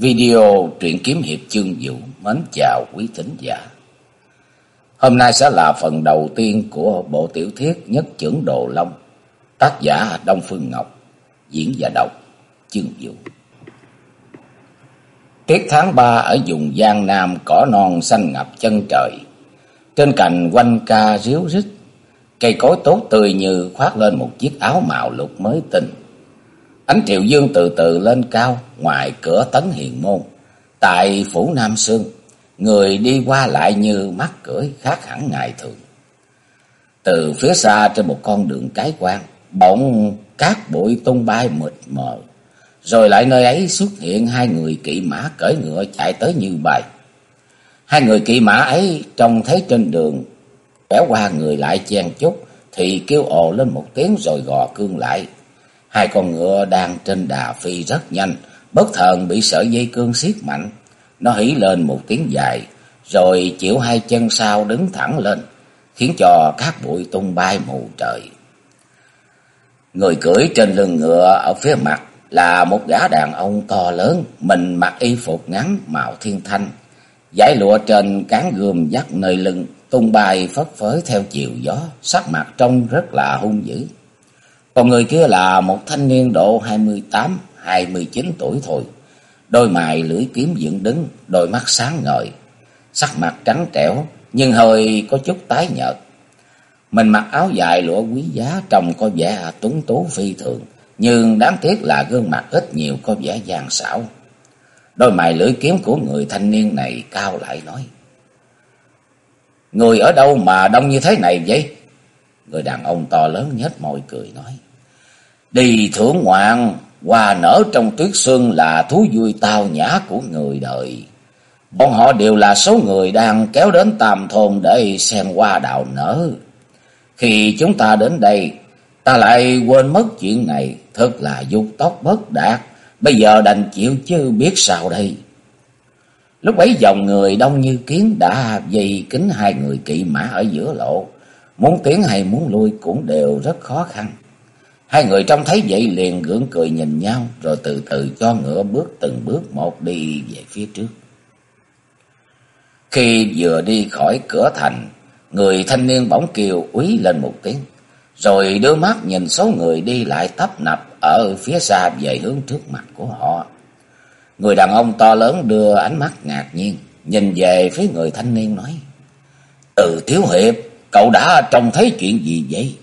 Video truyện kiếm hiệp chương vũ mến chào quý thính giả. Hôm nay sẽ là phần đầu tiên của bộ tiểu thuyết Nhất trưởng Đồ Long, tác giả Đông Phương Ngọc, diễn và đọc chương vũ. Tiết tháng ba ở vùng Giang Nam cỏ non xanh ngập chân trời. Trên cành quanh ca ríu rít, cây cối tốt tươi như khoác lên một chiếc áo màu lục mới tinh Ánh triều dương từ từ lên cao ngoài cửa tấn hiền môn. Tại phủ Nam Sương, người đi qua lại như mắt cưỡi khác hẳn ngày thường. Từ phía xa trên một con đường cái quan, bỗng cát bụi tung bay mịt mờ. Rồi lại nơi ấy xuất hiện hai người kỵ mã cởi ngựa chạy tới như bay. Hai người kỵ mã ấy trông thấy trên đường, kéo qua người lại chen chút, thì kêu ồ lên một tiếng rồi gò cương lại, Hai con ngựa đang trên đà phi rất nhanh, bất thần bị sợi dây cương siết mạnh. Nó hí lên một tiếng dài, rồi chịu hai chân sau đứng thẳng lên, khiến cho các bụi tung bay mù trời. Người cưỡi trên lưng ngựa ở phía mặt là một gã đàn ông to lớn, mình mặc y phục ngắn màu thiên thanh, giải lụa trên cán gươm dắt nơi lưng, tung bay phất phới theo chiều gió, sắc mặt trông rất là hung dữ. Còn người kia là một thanh niên độ 28, 29 tuổi thôi. Đôi mày lưỡi kiếm dựng đứng, đôi mắt sáng ngời, sắc mặt trắng trẻo nhưng hơi có chút tái nhợt. Mình mặc áo dài lụa quý giá trông có vẻ à tuấn tú phi thường, nhưng đáng tiếc là gương mặt ít nhiều có vẻ gian xảo. Đôi mày lưỡi kiếm của người thanh niên này cao lại nói. Người ở đâu mà đông như thế này vậy? Người đàn ông to lớn nhếch môi cười nói. Đi thưởng ngoạn, hoa nở trong tuyết xuân là thú vui tao nhã của người đời. Bọn họ đều là số người đang kéo đến tam thôn để xem hoa đào nở. Khi chúng ta đến đây, ta lại quên mất chuyện này, thật là dục tóc bất đạt. Bây giờ đành chịu chứ biết sao đây. Lúc ấy dòng người đông như kiến đã dây kính hai người kỵ mã ở giữa lộ. Muốn tiến hay muốn lui cũng đều rất khó khăn. Hai người trông thấy vậy liền gượng cười nhìn nhau, rồi từ từ cho ngựa bước từng bước một đi về phía trước. Khi vừa đi khỏi cửa thành, người thanh niên bỗng kêu úy lên một tiếng, rồi đưa mắt nhìn số người đi lại tấp nập ở phía xa về hướng trước mặt của họ. Người đàn ông to lớn đưa ánh mắt ngạc nhiên, nhìn về phía người thanh niên nói, Từ Thiếu Hiệp, cậu đã trông thấy chuyện gì vậy?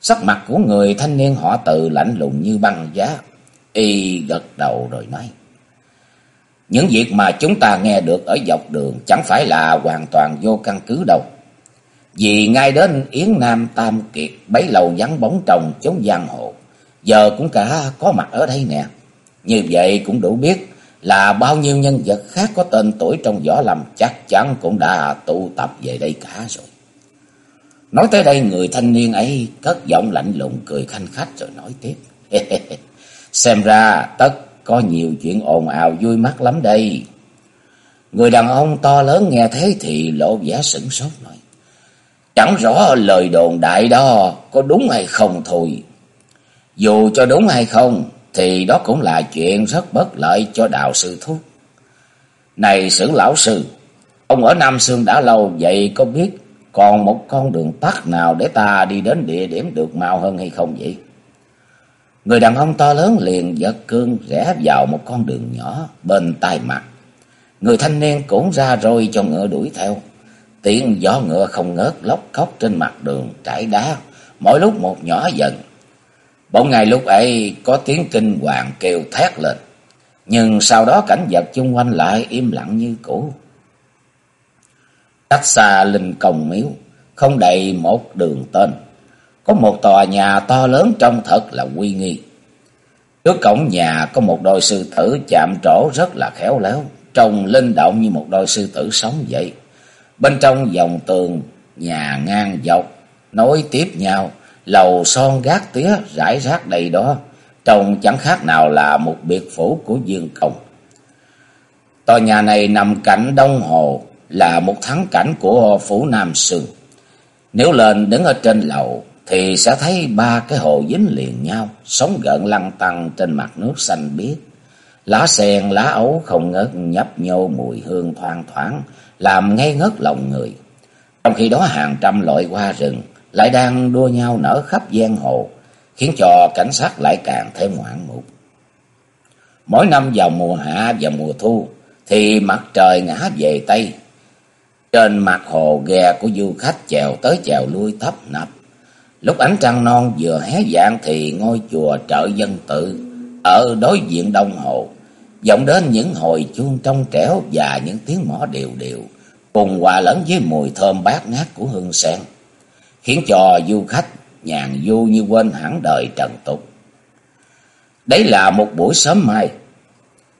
Sắc mặt của người thanh niên họ từ lạnh lùng như băng giá. Y gật đầu rồi nói. Những việc mà chúng ta nghe được ở dọc đường chẳng phải là hoàn toàn vô căn cứ đâu. Vì ngay đến Yến Nam Tam Kiệt, bấy lâu vắng bóng trồng chốn giang hồ. Giờ cũng cả có mặt ở đây nè. Như vậy cũng đủ biết là bao nhiêu nhân vật khác có tên tuổi trong võ lâm chắc chắn cũng đã tụ tập về đây cả rồi. Nói tới đây người thanh niên ấy cất giọng lạnh lùng cười khanh khách rồi nói tiếp. Xem ra tất có nhiều chuyện ồn ào vui mắt lắm đây. Người đàn ông to lớn nghe thế thì lộ vẻ sửng sốt nói. Chẳng rõ lời đồn đại đó có đúng hay không thôi. Dù cho đúng hay không thì đó cũng là chuyện rất bất lợi cho đạo sư thuốc. Này sử lão sư, ông ở Nam Sương đã lâu vậy có biết còn một con đường tắt nào để ta đi đến địa điểm được mau hơn hay không vậy? Người đàn ông to lớn liền giật cương rẽ vào một con đường nhỏ bên tai mặt. Người thanh niên cũng ra rồi cho ngựa đuổi theo. Tiếng gió ngựa không ngớt lóc khóc trên mặt đường trải đá, mỗi lúc một nhỏ dần. Bỗng ngày lúc ấy có tiếng kinh hoàng kêu thét lên. Nhưng sau đó cảnh vật chung quanh lại im lặng như cũ. Cách xa linh công miếu, không đầy một đường tên. Có một tòa nhà to lớn trông thật là uy nghi. Trước cổng nhà có một đôi sư tử chạm trổ rất là khéo léo, trông linh động như một đôi sư tử sống vậy. Bên trong dòng tường, nhà ngang dọc, nối tiếp nhau, lầu son gác tía rải rác đầy đó, trông chẳng khác nào là một biệt phủ của Dương Công. Tòa nhà này nằm cạnh đông hồ, là một thắng cảnh của phủ Nam Sương. Nếu lên đứng ở trên lầu thì sẽ thấy ba cái hồ dính liền nhau, sóng gợn lăn tăn trên mặt nước xanh biếc. Lá sen, lá ấu không ngớt nhấp nhô mùi hương thoang thoảng, làm ngây ngất lòng người. Trong khi đó hàng trăm loại hoa rừng lại đang đua nhau nở khắp giang hồ, khiến cho cảnh sát lại càng thêm ngoạn mục. Mỗi năm vào mùa hạ và mùa thu thì mặt trời ngã về Tây. Trên mặt hồ ghe của du khách chèo tới chèo lui thấp nập. Lúc ánh trăng non vừa hé dạng thì ngôi chùa trợ dân tự ở đối diện đông hồ vọng đến những hồi chuông trong trẻo và những tiếng mõ đều đều cùng hòa lẫn với mùi thơm bát ngát của hương sen, khiến cho du khách nhàn du như quên hẳn đời trần tục. Đấy là một buổi sớm mai,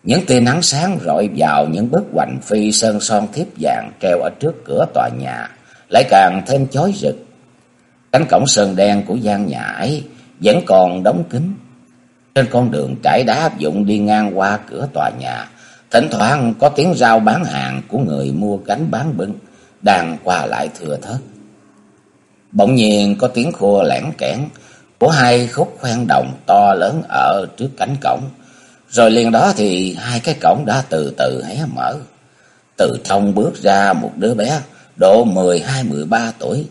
những tia nắng sáng rọi vào những bức hoành phi sơn son thiếp vàng treo ở trước cửa tòa nhà, lại càng thêm chói rực. Cánh cổng sơn đen của gian nhà ấy vẫn còn đóng kín. Trên con đường trải đá áp dụng đi ngang qua cửa tòa nhà, thỉnh thoảng có tiếng rao bán hàng của người mua cánh bán bưng, đang qua lại thừa thớt. Bỗng nhiên có tiếng khua lẻn kẽn của hai khúc khoan đồng to lớn ở trước cánh cổng. Rồi liền đó thì hai cái cổng đã từ từ hé mở. Từ trong bước ra một đứa bé độ mười hai mười ba tuổi.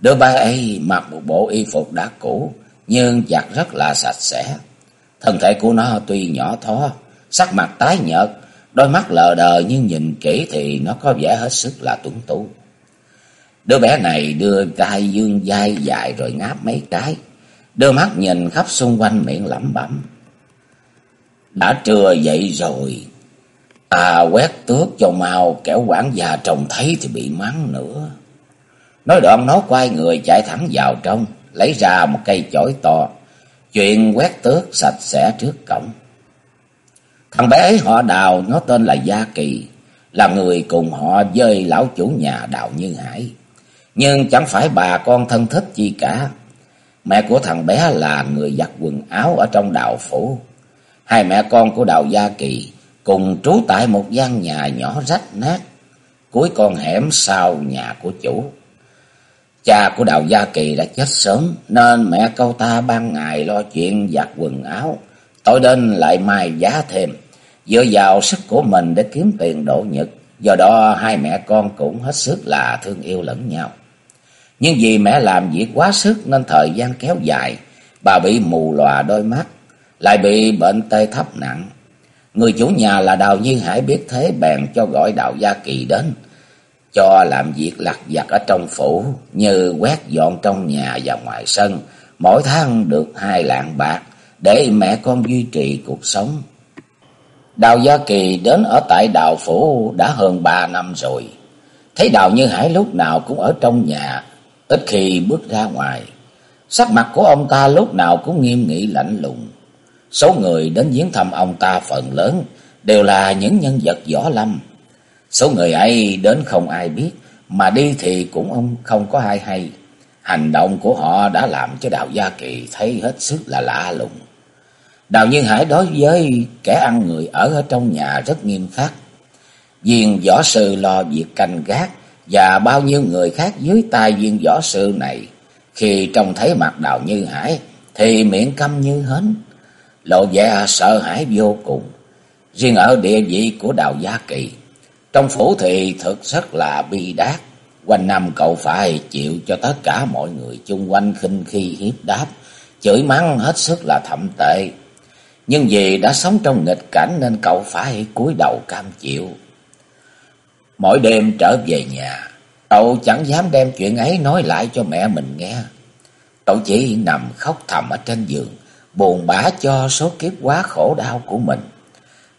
Đứa bé ấy mặc một bộ y phục đã cũ nhưng giặt rất là sạch sẽ. Thân thể của nó tuy nhỏ thó, sắc mặt tái nhợt, đôi mắt lờ đờ nhưng nhìn kỹ thì nó có vẻ hết sức là tuấn tú. Đứa bé này đưa tay dương dai dài rồi ngáp mấy cái, đưa mắt nhìn khắp xung quanh miệng lẩm bẩm. Đã trưa dậy rồi, ta quét tước cho mau kẻo quản già trông thấy thì bị mắng nữa. Nói đoạn nó quay người chạy thẳng vào trong, lấy ra một cây chổi to, chuyện quét tước sạch sẽ trước cổng. Thằng bé ấy họ đào, nó tên là Gia Kỳ, là người cùng họ với lão chủ nhà Đào Như Hải. Nhưng chẳng phải bà con thân thích chi cả. Mẹ của thằng bé là người giặt quần áo ở trong đào phủ. Hai mẹ con của Đào Gia Kỳ cùng trú tại một gian nhà nhỏ rách nát, cuối con hẻm sau nhà của chủ. Cha của Đào Gia Kỳ đã chết sớm, nên mẹ câu ta ban ngày lo chuyện giặt quần áo, tối đến lại mai giá thêm, dựa vào sức của mình để kiếm tiền độ nhật. Do đó hai mẹ con cũng hết sức là thương yêu lẫn nhau. Nhưng vì mẹ làm việc quá sức nên thời gian kéo dài, bà bị mù lòa đôi mắt, lại bị bệnh tê thấp nặng. Người chủ nhà là Đào Như Hải biết thế bèn cho gọi Đào Gia Kỳ đến, cho làm việc lặt vặt ở trong phủ như quét dọn trong nhà và ngoài sân, mỗi tháng được hai lạng bạc để mẹ con duy trì cuộc sống. Đào Gia Kỳ đến ở tại Đào Phủ đã hơn ba năm rồi. Thấy Đào Như Hải lúc nào cũng ở trong nhà, ít khi bước ra ngoài. Sắc mặt của ông ta lúc nào cũng nghiêm nghị lạnh lùng. Số người đến viếng thăm ông ta phần lớn đều là những nhân vật võ lâm. Số người ấy đến không ai biết, mà đi thì cũng ông không có ai hay. Hành động của họ đã làm cho Đào Gia Kỳ thấy hết sức là lạ lùng. Đào Nhân Hải đối với kẻ ăn người ở ở trong nhà rất nghiêm khắc. Viên võ sư lo việc canh gác và bao nhiêu người khác dưới tay viên võ sư này khi trông thấy mặt Đào Như Hải thì miệng câm như hến, lộ vẻ sợ hãi vô cùng. Riêng ở địa vị của Đào Gia Kỳ, trong phủ thì thực rất là bi đát. Quanh năm cậu phải chịu cho tất cả mọi người chung quanh khinh khi hiếp đáp, chửi mắng hết sức là thậm tệ. Nhưng vì đã sống trong nghịch cảnh nên cậu phải cúi đầu cam chịu. Mỗi đêm trở về nhà, cậu chẳng dám đem chuyện ấy nói lại cho mẹ mình nghe. Cậu chỉ nằm khóc thầm ở trên giường, buồn bã cho số kiếp quá khổ đau của mình.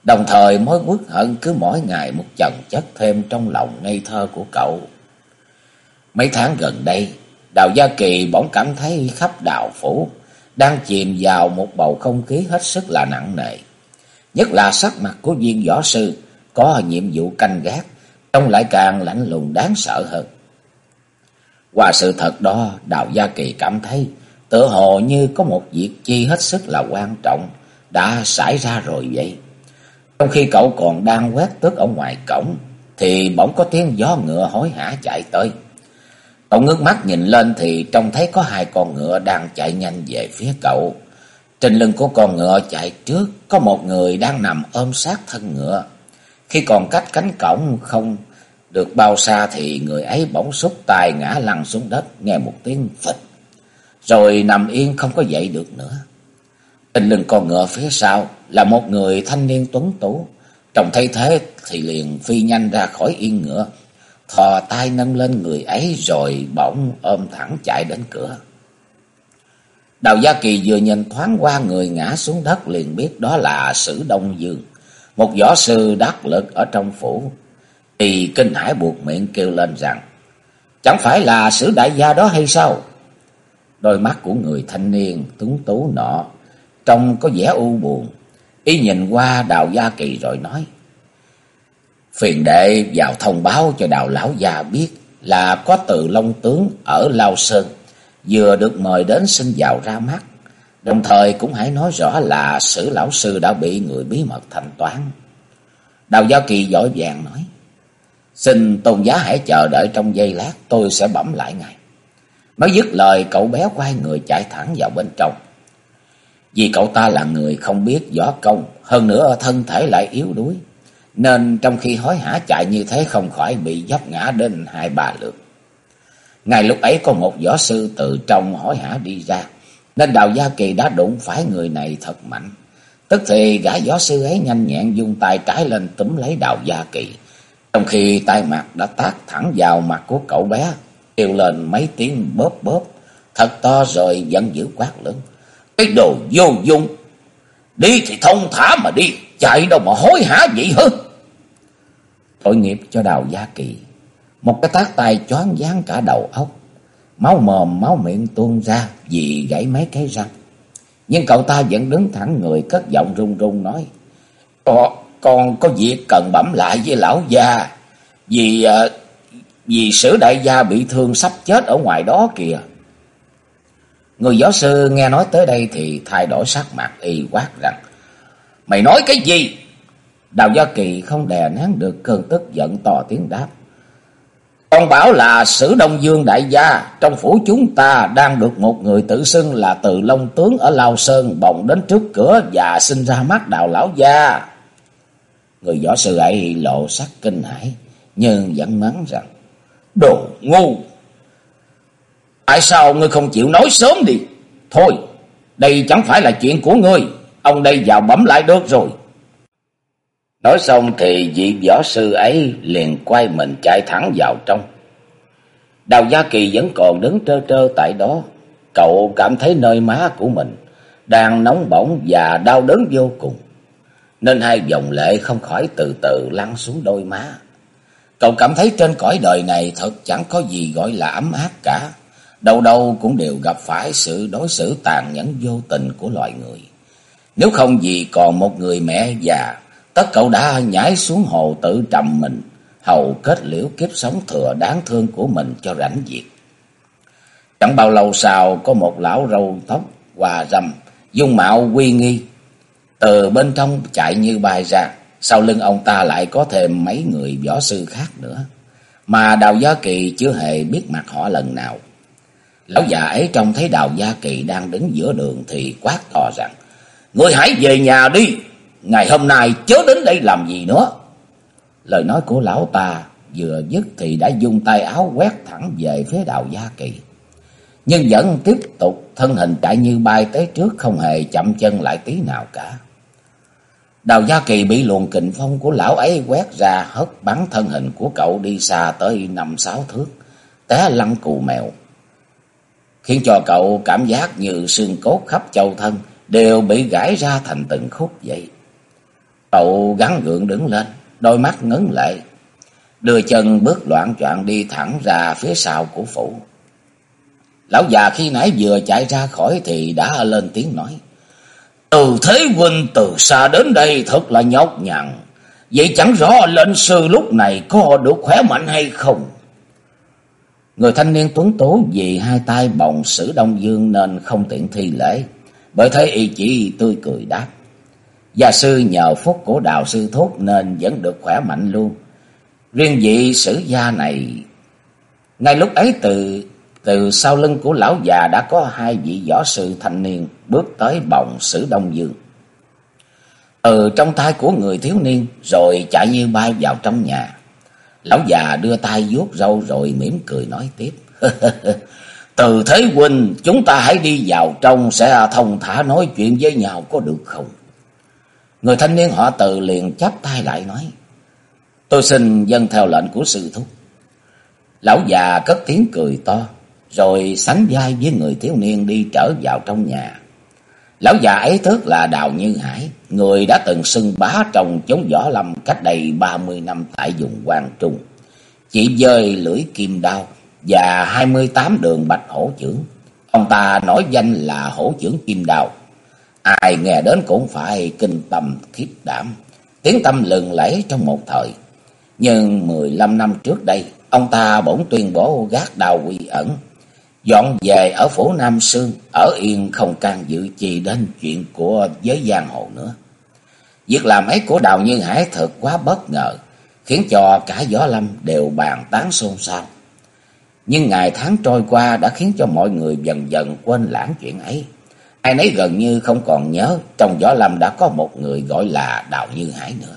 Đồng thời mối uất hận cứ mỗi ngày một chồng chất thêm trong lòng ngây thơ của cậu. Mấy tháng gần đây, Đào Gia Kỳ bỗng cảm thấy khắp đào phủ đang chìm vào một bầu không khí hết sức là nặng nề. Nhất là sắc mặt của viên võ sư có nhiệm vụ canh gác, trông lại càng lạnh lùng đáng sợ hơn. Qua sự thật đó, Đào Gia Kỳ cảm thấy tựa hồ như có một việc chi hết sức là quan trọng đã xảy ra rồi vậy. Trong khi cậu còn đang quét tước ở ngoài cổng, thì bỗng có tiếng gió ngựa hối hả chạy tới. Cậu ngước mắt nhìn lên thì trông thấy có hai con ngựa đang chạy nhanh về phía cậu. Trên lưng của con ngựa chạy trước, có một người đang nằm ôm sát thân ngựa. Khi còn cách cánh cổng không được bao xa thì người ấy bỗng xúc tay ngã lăn xuống đất, nghe một tiếng phịch. Rồi nằm yên không có dậy được nữa. Trên lưng con ngựa phía sau là một người thanh niên tuấn tú. Trông thấy thế thì liền phi nhanh ra khỏi yên ngựa, thò tay nâng lên người ấy rồi bỗng ôm thẳng chạy đến cửa. Đào Gia Kỳ vừa nhìn thoáng qua người ngã xuống đất liền biết đó là Sử Đông Dương, một võ sư đắc lực ở trong phủ. Thì kinh hải buộc miệng kêu lên rằng, chẳng phải là Sử Đại Gia đó hay sao? Đôi mắt của người thanh niên tuấn tú nọ, trông có vẻ u buồn. Y nhìn qua Đào Gia Kỳ rồi nói, Phiền đệ vào thông báo cho Đào Lão Gia biết là có từ Long Tướng ở Lao Sơn vừa được mời đến xin vào ra mắt. Đồng thời cũng hãy nói rõ là sử lão sư đã bị người bí mật thanh toán. Đào gia Kỳ giỏi vàng nói. Xin tôn giá hãy chờ đợi trong giây lát tôi sẽ bẩm lại ngài. Mới dứt lời cậu bé quay người chạy thẳng vào bên trong. Vì cậu ta là người không biết võ công, hơn nữa thân thể lại yếu đuối. Nên trong khi hối hả chạy như thế không khỏi bị dốc ngã đến hai ba lượt. Ngay lúc ấy có một võ sư từ trong hối hả đi ra. Nên Đào Gia Kỳ đã đụng phải người này thật mạnh. Tức thì gã võ sư ấy nhanh nhẹn dùng tay trái lên túm lấy Đào Gia Kỳ. Trong khi tay mặt đã tác thẳng vào mặt của cậu bé. Kêu lên mấy tiếng bóp bóp. Thật to rồi giận dữ quát lớn. Cái đồ vô dụng. Đi thì thông thả mà đi. Chạy đâu mà hối hả vậy hơn. Tội nghiệp cho Đào Gia Kỳ. Một cái tác tay choáng váng cả đầu óc. Máu mồm máu miệng tuôn ra vì gãy mấy cái răng. Nhưng cậu ta vẫn đứng thẳng người cất giọng run run nói. Ờ, con, con có việc cần bẩm lại với lão gia. Vì uh, vì sử đại gia bị thương sắp chết ở ngoài đó kìa. Người giáo sư nghe nói tới đây thì thay đổi sắc mặt y quát rằng. Mày nói cái gì? Đào Gia Kỳ không đè nén được cơn tức giận to tiếng đáp. Con bảo là sử Đông Dương đại gia, trong phủ chúng ta đang được một người tự xưng là từ Long Tướng ở Lao Sơn bồng đến trước cửa và sinh ra mắt đào lão gia. Người võ sư ấy lộ sắc kinh hãi nhưng vẫn mắng rằng, Đồ ngu! Tại sao ngươi không chịu nói sớm đi? Thôi, đây chẳng phải là chuyện của ngươi, ông đây vào bấm lại được rồi. Nói xong thì vị võ sư ấy liền quay mình chạy thẳng vào trong. Đào Gia Kỳ vẫn còn đứng trơ trơ tại đó. Cậu cảm thấy nơi má của mình đang nóng bỏng và đau đớn vô cùng. Nên hai dòng lệ không khỏi từ từ lăn xuống đôi má. Cậu cảm thấy trên cõi đời này thật chẳng có gì gọi là ấm áp cả. Đâu đâu cũng đều gặp phải sự đối xử tàn nhẫn vô tình của loài người. Nếu không gì còn một người mẹ già Tất cậu đã nhảy xuống hồ tự trầm mình, hầu kết liễu kiếp sống thừa đáng thương của mình cho rảnh việc. Chẳng bao lâu sau có một lão râu tóc hòa râm, dung mạo uy nghi, từ bên trong chạy như bay ra, sau lưng ông ta lại có thêm mấy người võ sư khác nữa, mà Đào Gia Kỳ chưa hề biết mặt họ lần nào. Lão già ấy trông thấy Đào Gia Kỳ đang đứng giữa đường thì quát to rằng, Ngươi hãy về nhà đi, ngày hôm nay chớ đến đây làm gì nữa. Lời nói của lão ta vừa dứt thì đã dùng tay áo quét thẳng về phía đào Gia Kỳ. Nhưng vẫn tiếp tục thân hình chạy như bay tới trước không hề chậm chân lại tí nào cả. Đào Gia Kỳ bị luồng kình phong của lão ấy quét ra hất bắn thân hình của cậu đi xa tới năm sáu thước, té lăn cù mèo. Khiến cho cậu cảm giác như xương cốt khắp châu thân đều bị gãy ra thành từng khúc vậy. Cậu gắn gượng đứng lên, đôi mắt ngấn lệ. Đưa chân bước loạn choạng đi thẳng ra phía sau của phủ. Lão già khi nãy vừa chạy ra khỏi thì đã lên tiếng nói. Từ thế huynh từ xa đến đây thật là nhọc nhằn. Vậy chẳng rõ lệnh sư lúc này có được khỏe mạnh hay không? Người thanh niên tuấn tú vì hai tay bồng sử Đông Dương nên không tiện thi lễ. Bởi thế y chỉ tươi cười đáp. Gia sư nhờ phúc của đạo sư thúc nên vẫn được khỏe mạnh luôn. Riêng vị sử gia này, ngay lúc ấy từ từ sau lưng của lão già đã có hai vị võ sư thanh niên bước tới bồng sử Đông Dương. Từ trong tay của người thiếu niên rồi chạy như bay vào trong nhà. Lão già đưa tay vuốt râu rồi mỉm cười nói tiếp. Từ Thế Huynh, chúng ta hãy đi vào trong sẽ thông thả nói chuyện với nhau có được không? Người thanh niên họ từ liền chắp tay lại nói. Tôi xin dân theo lệnh của sư thúc. Lão già cất tiếng cười to, rồi sánh vai với người thiếu niên đi trở vào trong nhà. Lão già ấy tức là Đào Như Hải, người đã từng xưng bá trong chống võ lâm cách đây ba mươi năm tại vùng Quang Trung. Chỉ dơi lưỡi kim đao và hai mươi tám đường bạch hổ trưởng. Ông ta nổi danh là hổ trưởng kim đao. Ai nghe đến cũng phải kinh tâm khiếp đảm, tiếng tâm lừng lẫy trong một thời. Nhưng mười lăm năm trước đây, ông ta bỗng tuyên bố gác đào quy ẩn, dọn về ở phủ Nam Sương, ở yên không can dự gì đến chuyện của giới giang hồ nữa. Việc làm ấy của Đào Như Hải thật quá bất ngờ, khiến cho cả gió lâm đều bàn tán xôn xao. Nhưng ngày tháng trôi qua đã khiến cho mọi người dần dần quên lãng chuyện ấy. Ai nấy gần như không còn nhớ trong gió lâm đã có một người gọi là Đào Như Hải nữa.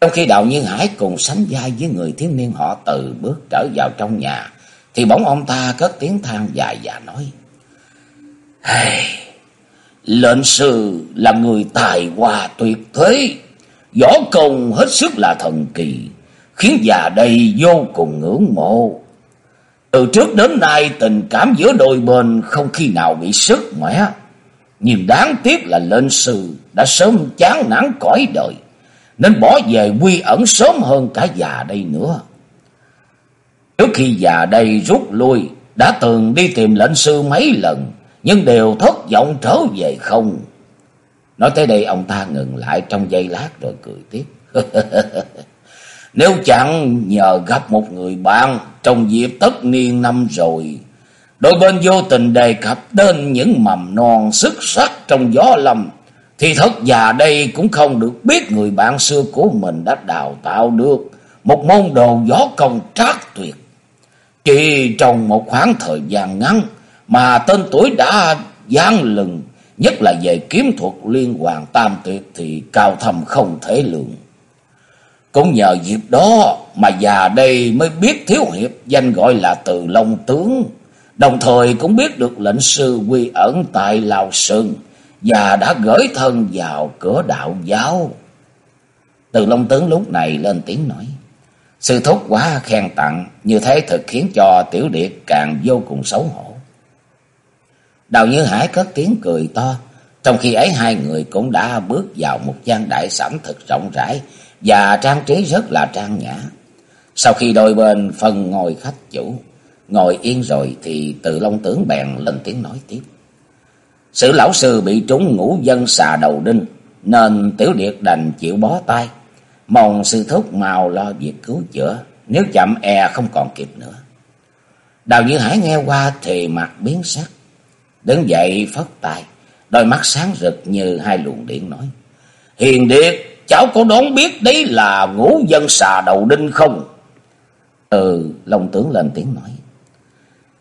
Trong khi Đào Như Hải cùng sánh vai với người thiếu niên họ từ bước trở vào trong nhà, thì bỗng ông ta cất tiếng than dài và nói. Hey, lệnh sư là người tài hoa tuyệt thế, võ công hết sức là thần kỳ, khiến già đây vô cùng ngưỡng mộ. Từ trước đến nay tình cảm giữa đôi bên không khi nào bị sức mẻ. Nhưng đáng tiếc là lệnh sư đã sớm chán nản cõi đời. Nên bỏ về quy ẩn sớm hơn cả già đây nữa. Trước khi già đây rút lui, đã từng đi tìm lệnh sư mấy lần, nhưng đều thất vọng trở về không. Nói tới đây ông ta ngừng lại trong giây lát rồi cười tiếp. Nếu chẳng nhờ gặp một người bạn trong dịp tất niên năm rồi, đôi bên vô tình đề cập đến những mầm non sức sắc trong gió lâm, thì thất già đây cũng không được biết người bạn xưa của mình đã đào tạo được một môn đồ gió công trác tuyệt. Chỉ trong một khoảng thời gian ngắn mà tên tuổi đã gian lừng, nhất là về kiếm thuật liên hoàn tam tuyệt thì cao thầm không thể lượng. Cũng nhờ dịp đó mà già đây mới biết thiếu hiệp danh gọi là Từ Long Tướng. Đồng thời cũng biết được lệnh sư quy ẩn tại Lào Sơn và đã gửi thân vào cửa đạo giáo. Từ Long Tướng lúc này lên tiếng nói. Sư thúc quá khen tặng, như thế thực khiến cho Tiểu Điệt càng vô cùng xấu hổ. Đào Như Hải cất tiếng cười to, trong khi ấy hai người cũng đã bước vào một gian đại sảnh thật rộng rãi, và trang trí rất là trang nhã. Sau khi đôi bên phân ngồi khách chủ, ngồi yên rồi thì từ Long Tướng bèn lên tiếng nói tiếp. Sử lão sư bị trúng ngũ dân xà đầu đinh, nên Tiểu Điệt đành chịu bó tay. Mong sư thúc mau lo việc cứu chữa, nếu chậm e không còn kịp nữa. Đào Như Hải nghe qua thì mặt biến sắc. Đứng dậy phất tay, đôi mắt sáng rực như hai luồng điện nói. Hiền Điệt, cháu có đoán biết đấy là ngũ dân xà đầu đinh không? Ừ, Long tướng lên tiếng nói.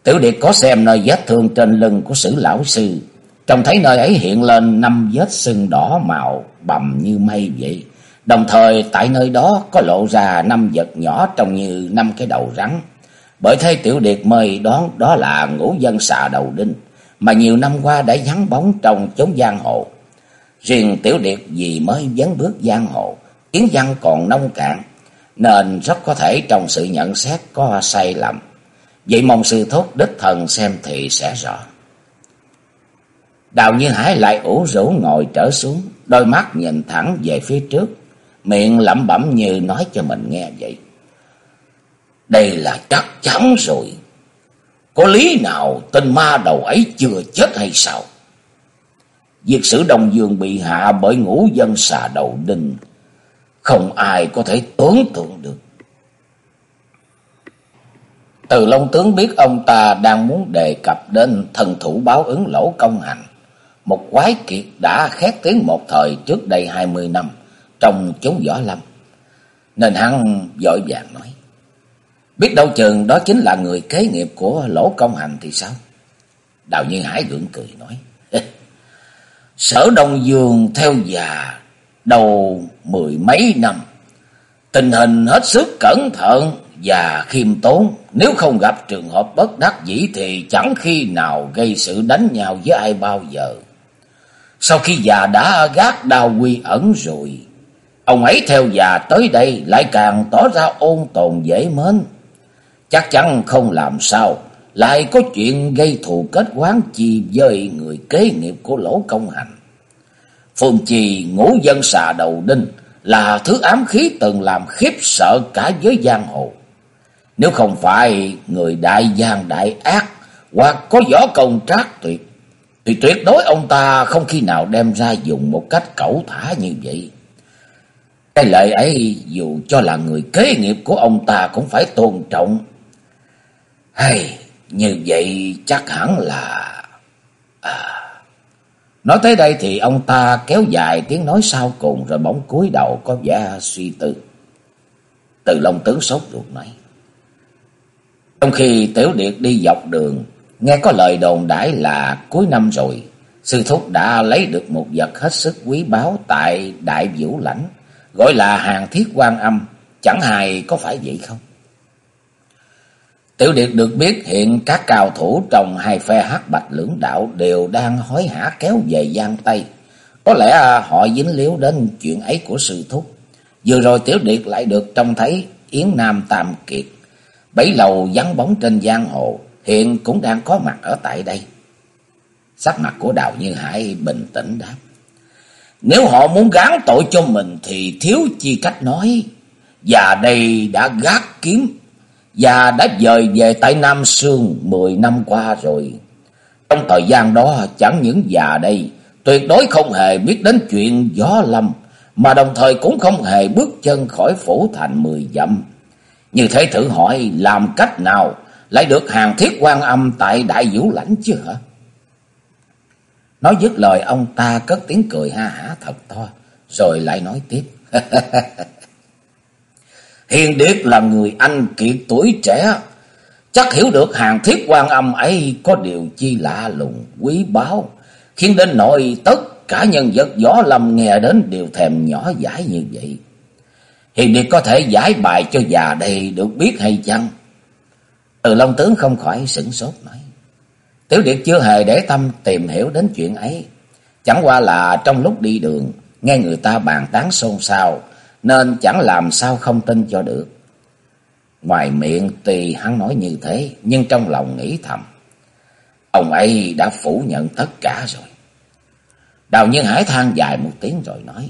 Tiểu Điệt có xem nơi vết thương trên lưng của sử lão sư. Trông thấy nơi ấy hiện lên năm vết sưng đỏ màu bầm như mây vậy. Đồng thời tại nơi đó có lộ ra năm vật nhỏ trông như năm cái đầu rắn. Bởi thế Tiểu Điệt mời đoán đó là ngũ dân xà đầu đinh. Mà nhiều năm qua đã vắng bóng trong chốn giang hồ. Riêng Tiểu Điệt vì mới dấn bước giang hồ, kiến văn còn nông cạn, nên rất có thể trong sự nhận xét có sai lầm. Vậy mong sư thúc đích thần xem thì sẽ rõ. Đào Như Hải lại ủ rũ ngồi trở xuống, đôi mắt nhìn thẳng về phía trước, miệng lẩm bẩm như nói cho mình nghe vậy. Đây là chắc chắn rồi. Có lý nào tên ma đầu ấy chưa chết hay sao? Việc sử Đông Dương bị hạ bởi ngũ dân xà đầu đinh, không ai có thể tưởng tượng được. Từ Long Tướng biết ông ta đang muốn đề cập đến thần thủ báo ứng lỗ công hành, một quái kiệt đã khét tiếng một thời trước đây hai mươi năm trong chốn võ lâm. Nên hắn vội vàng nói, Biết đâu chừng đó chính là người kế nghiệp của lỗ công hành thì sao? Đào Nhiên Hải gượng cười nói. Sở Đông Dương theo già đầu mười mấy năm. Tình hình hết sức cẩn thận và khiêm tốn. Nếu không gặp trường hợp bất đắc dĩ thì chẳng khi nào gây sự đánh nhau với ai bao giờ. Sau khi già đã gác đao quy ẩn rồi, ông ấy theo già tới đây lại càng tỏ ra ôn tồn dễ mến. Chắc chắn không làm sao, lại có chuyện gây thù kết quán chi với người kế nghiệp của lỗ công hành. Phương Trì ngũ dân xà đầu đinh là thứ ám khí từng làm khiếp sợ cả giới giang hồ. Nếu không phải người đại giang đại ác hoặc có võ công trác tuyệt, thì tuyệt đối ông ta không khi nào đem ra dùng một cách cẩu thả như vậy. Cái lời ấy dù cho là người kế nghiệp của ông ta cũng phải tôn trọng. Hay, như vậy chắc hẳn là... À... Nói tới đây thì ông ta kéo dài tiếng nói sau cùng rồi bỗng cúi đầu có vẻ suy tư. Từ Long tướng sốt ruột nói. Trong khi Tiểu Điệt đi dọc đường, nghe có lời đồn đãi là cuối năm rồi, sư thúc đã lấy được một vật hết sức quý báu tại Đại Vũ Lãnh, gọi là hàng thiết quan âm, chẳng hài có phải vậy không? Tiểu Điệt được biết hiện các cao thủ trong hai phe hắc bạch lưỡng đạo đều đang hối hả kéo về Giang Tây. Có lẽ à, họ dính líu đến chuyện ấy của sư thúc. Vừa rồi Tiểu Điệt lại được trông thấy Yến Nam Tam Kiệt. Bảy lầu vắng bóng trên giang hồ, hiện cũng đang có mặt ở tại đây. Sắc mặt của Đào Như Hải bình tĩnh đáp. Nếu họ muốn gán tội cho mình thì thiếu chi cách nói. Và đây đã gác kiếm và đã dời về tại Nam Sương mười năm qua rồi. Trong thời gian đó chẳng những già đây tuyệt đối không hề biết đến chuyện gió lâm, mà đồng thời cũng không hề bước chân khỏi phủ thành mười dặm. Như thế thử hỏi làm cách nào lại được hàng thiết quan âm tại Đại Vũ Lãnh chứ hả? Nói dứt lời ông ta cất tiếng cười ha hả thật to, rồi lại nói tiếp. Hiền Điệt là người anh kiệt tuổi trẻ, chắc hiểu được hàng thiết quan âm ấy có điều chi lạ lùng, quý báu, khiến đến nội tất cả nhân vật gió lâm nghe đến đều thèm nhỏ giải như vậy. Hiền Điệt có thể giải bài cho già đây được biết hay chăng? Từ Long Tướng không khỏi sửng sốt nói. Tiểu Điệt chưa hề để tâm tìm hiểu đến chuyện ấy. Chẳng qua là trong lúc đi đường, nghe người ta bàn tán xôn xao, nên chẳng làm sao không tin cho được. Ngoài miệng thì hắn nói như thế, nhưng trong lòng nghĩ thầm. Ông ấy đã phủ nhận tất cả rồi. Đào Nhân Hải than dài một tiếng rồi nói.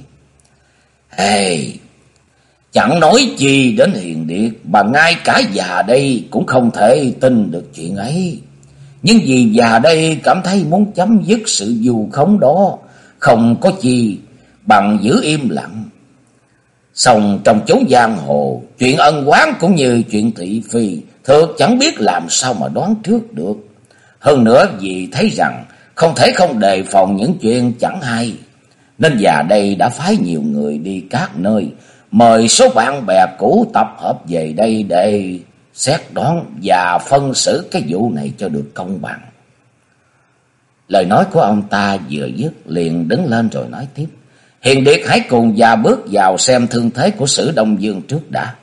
Hey, chẳng nói gì đến hiền điệt, mà ngay cả già đây cũng không thể tin được chuyện ấy. Nhưng vì già đây cảm thấy muốn chấm dứt sự dù khống đó, không có chi bằng giữ im lặng. Xong trong chốn giang hồ, chuyện ân quán cũng như chuyện thị phi, thực chẳng biết làm sao mà đoán trước được. Hơn nữa vì thấy rằng không thể không đề phòng những chuyện chẳng hay. Nên già đây đã phái nhiều người đi các nơi, mời số bạn bè cũ tập hợp về đây để xét đoán và phân xử cái vụ này cho được công bằng. Lời nói của ông ta vừa dứt liền đứng lên rồi nói tiếp. Hiền Điệt hãy cùng già bước vào xem thương thế của sử Đông Dương trước đã.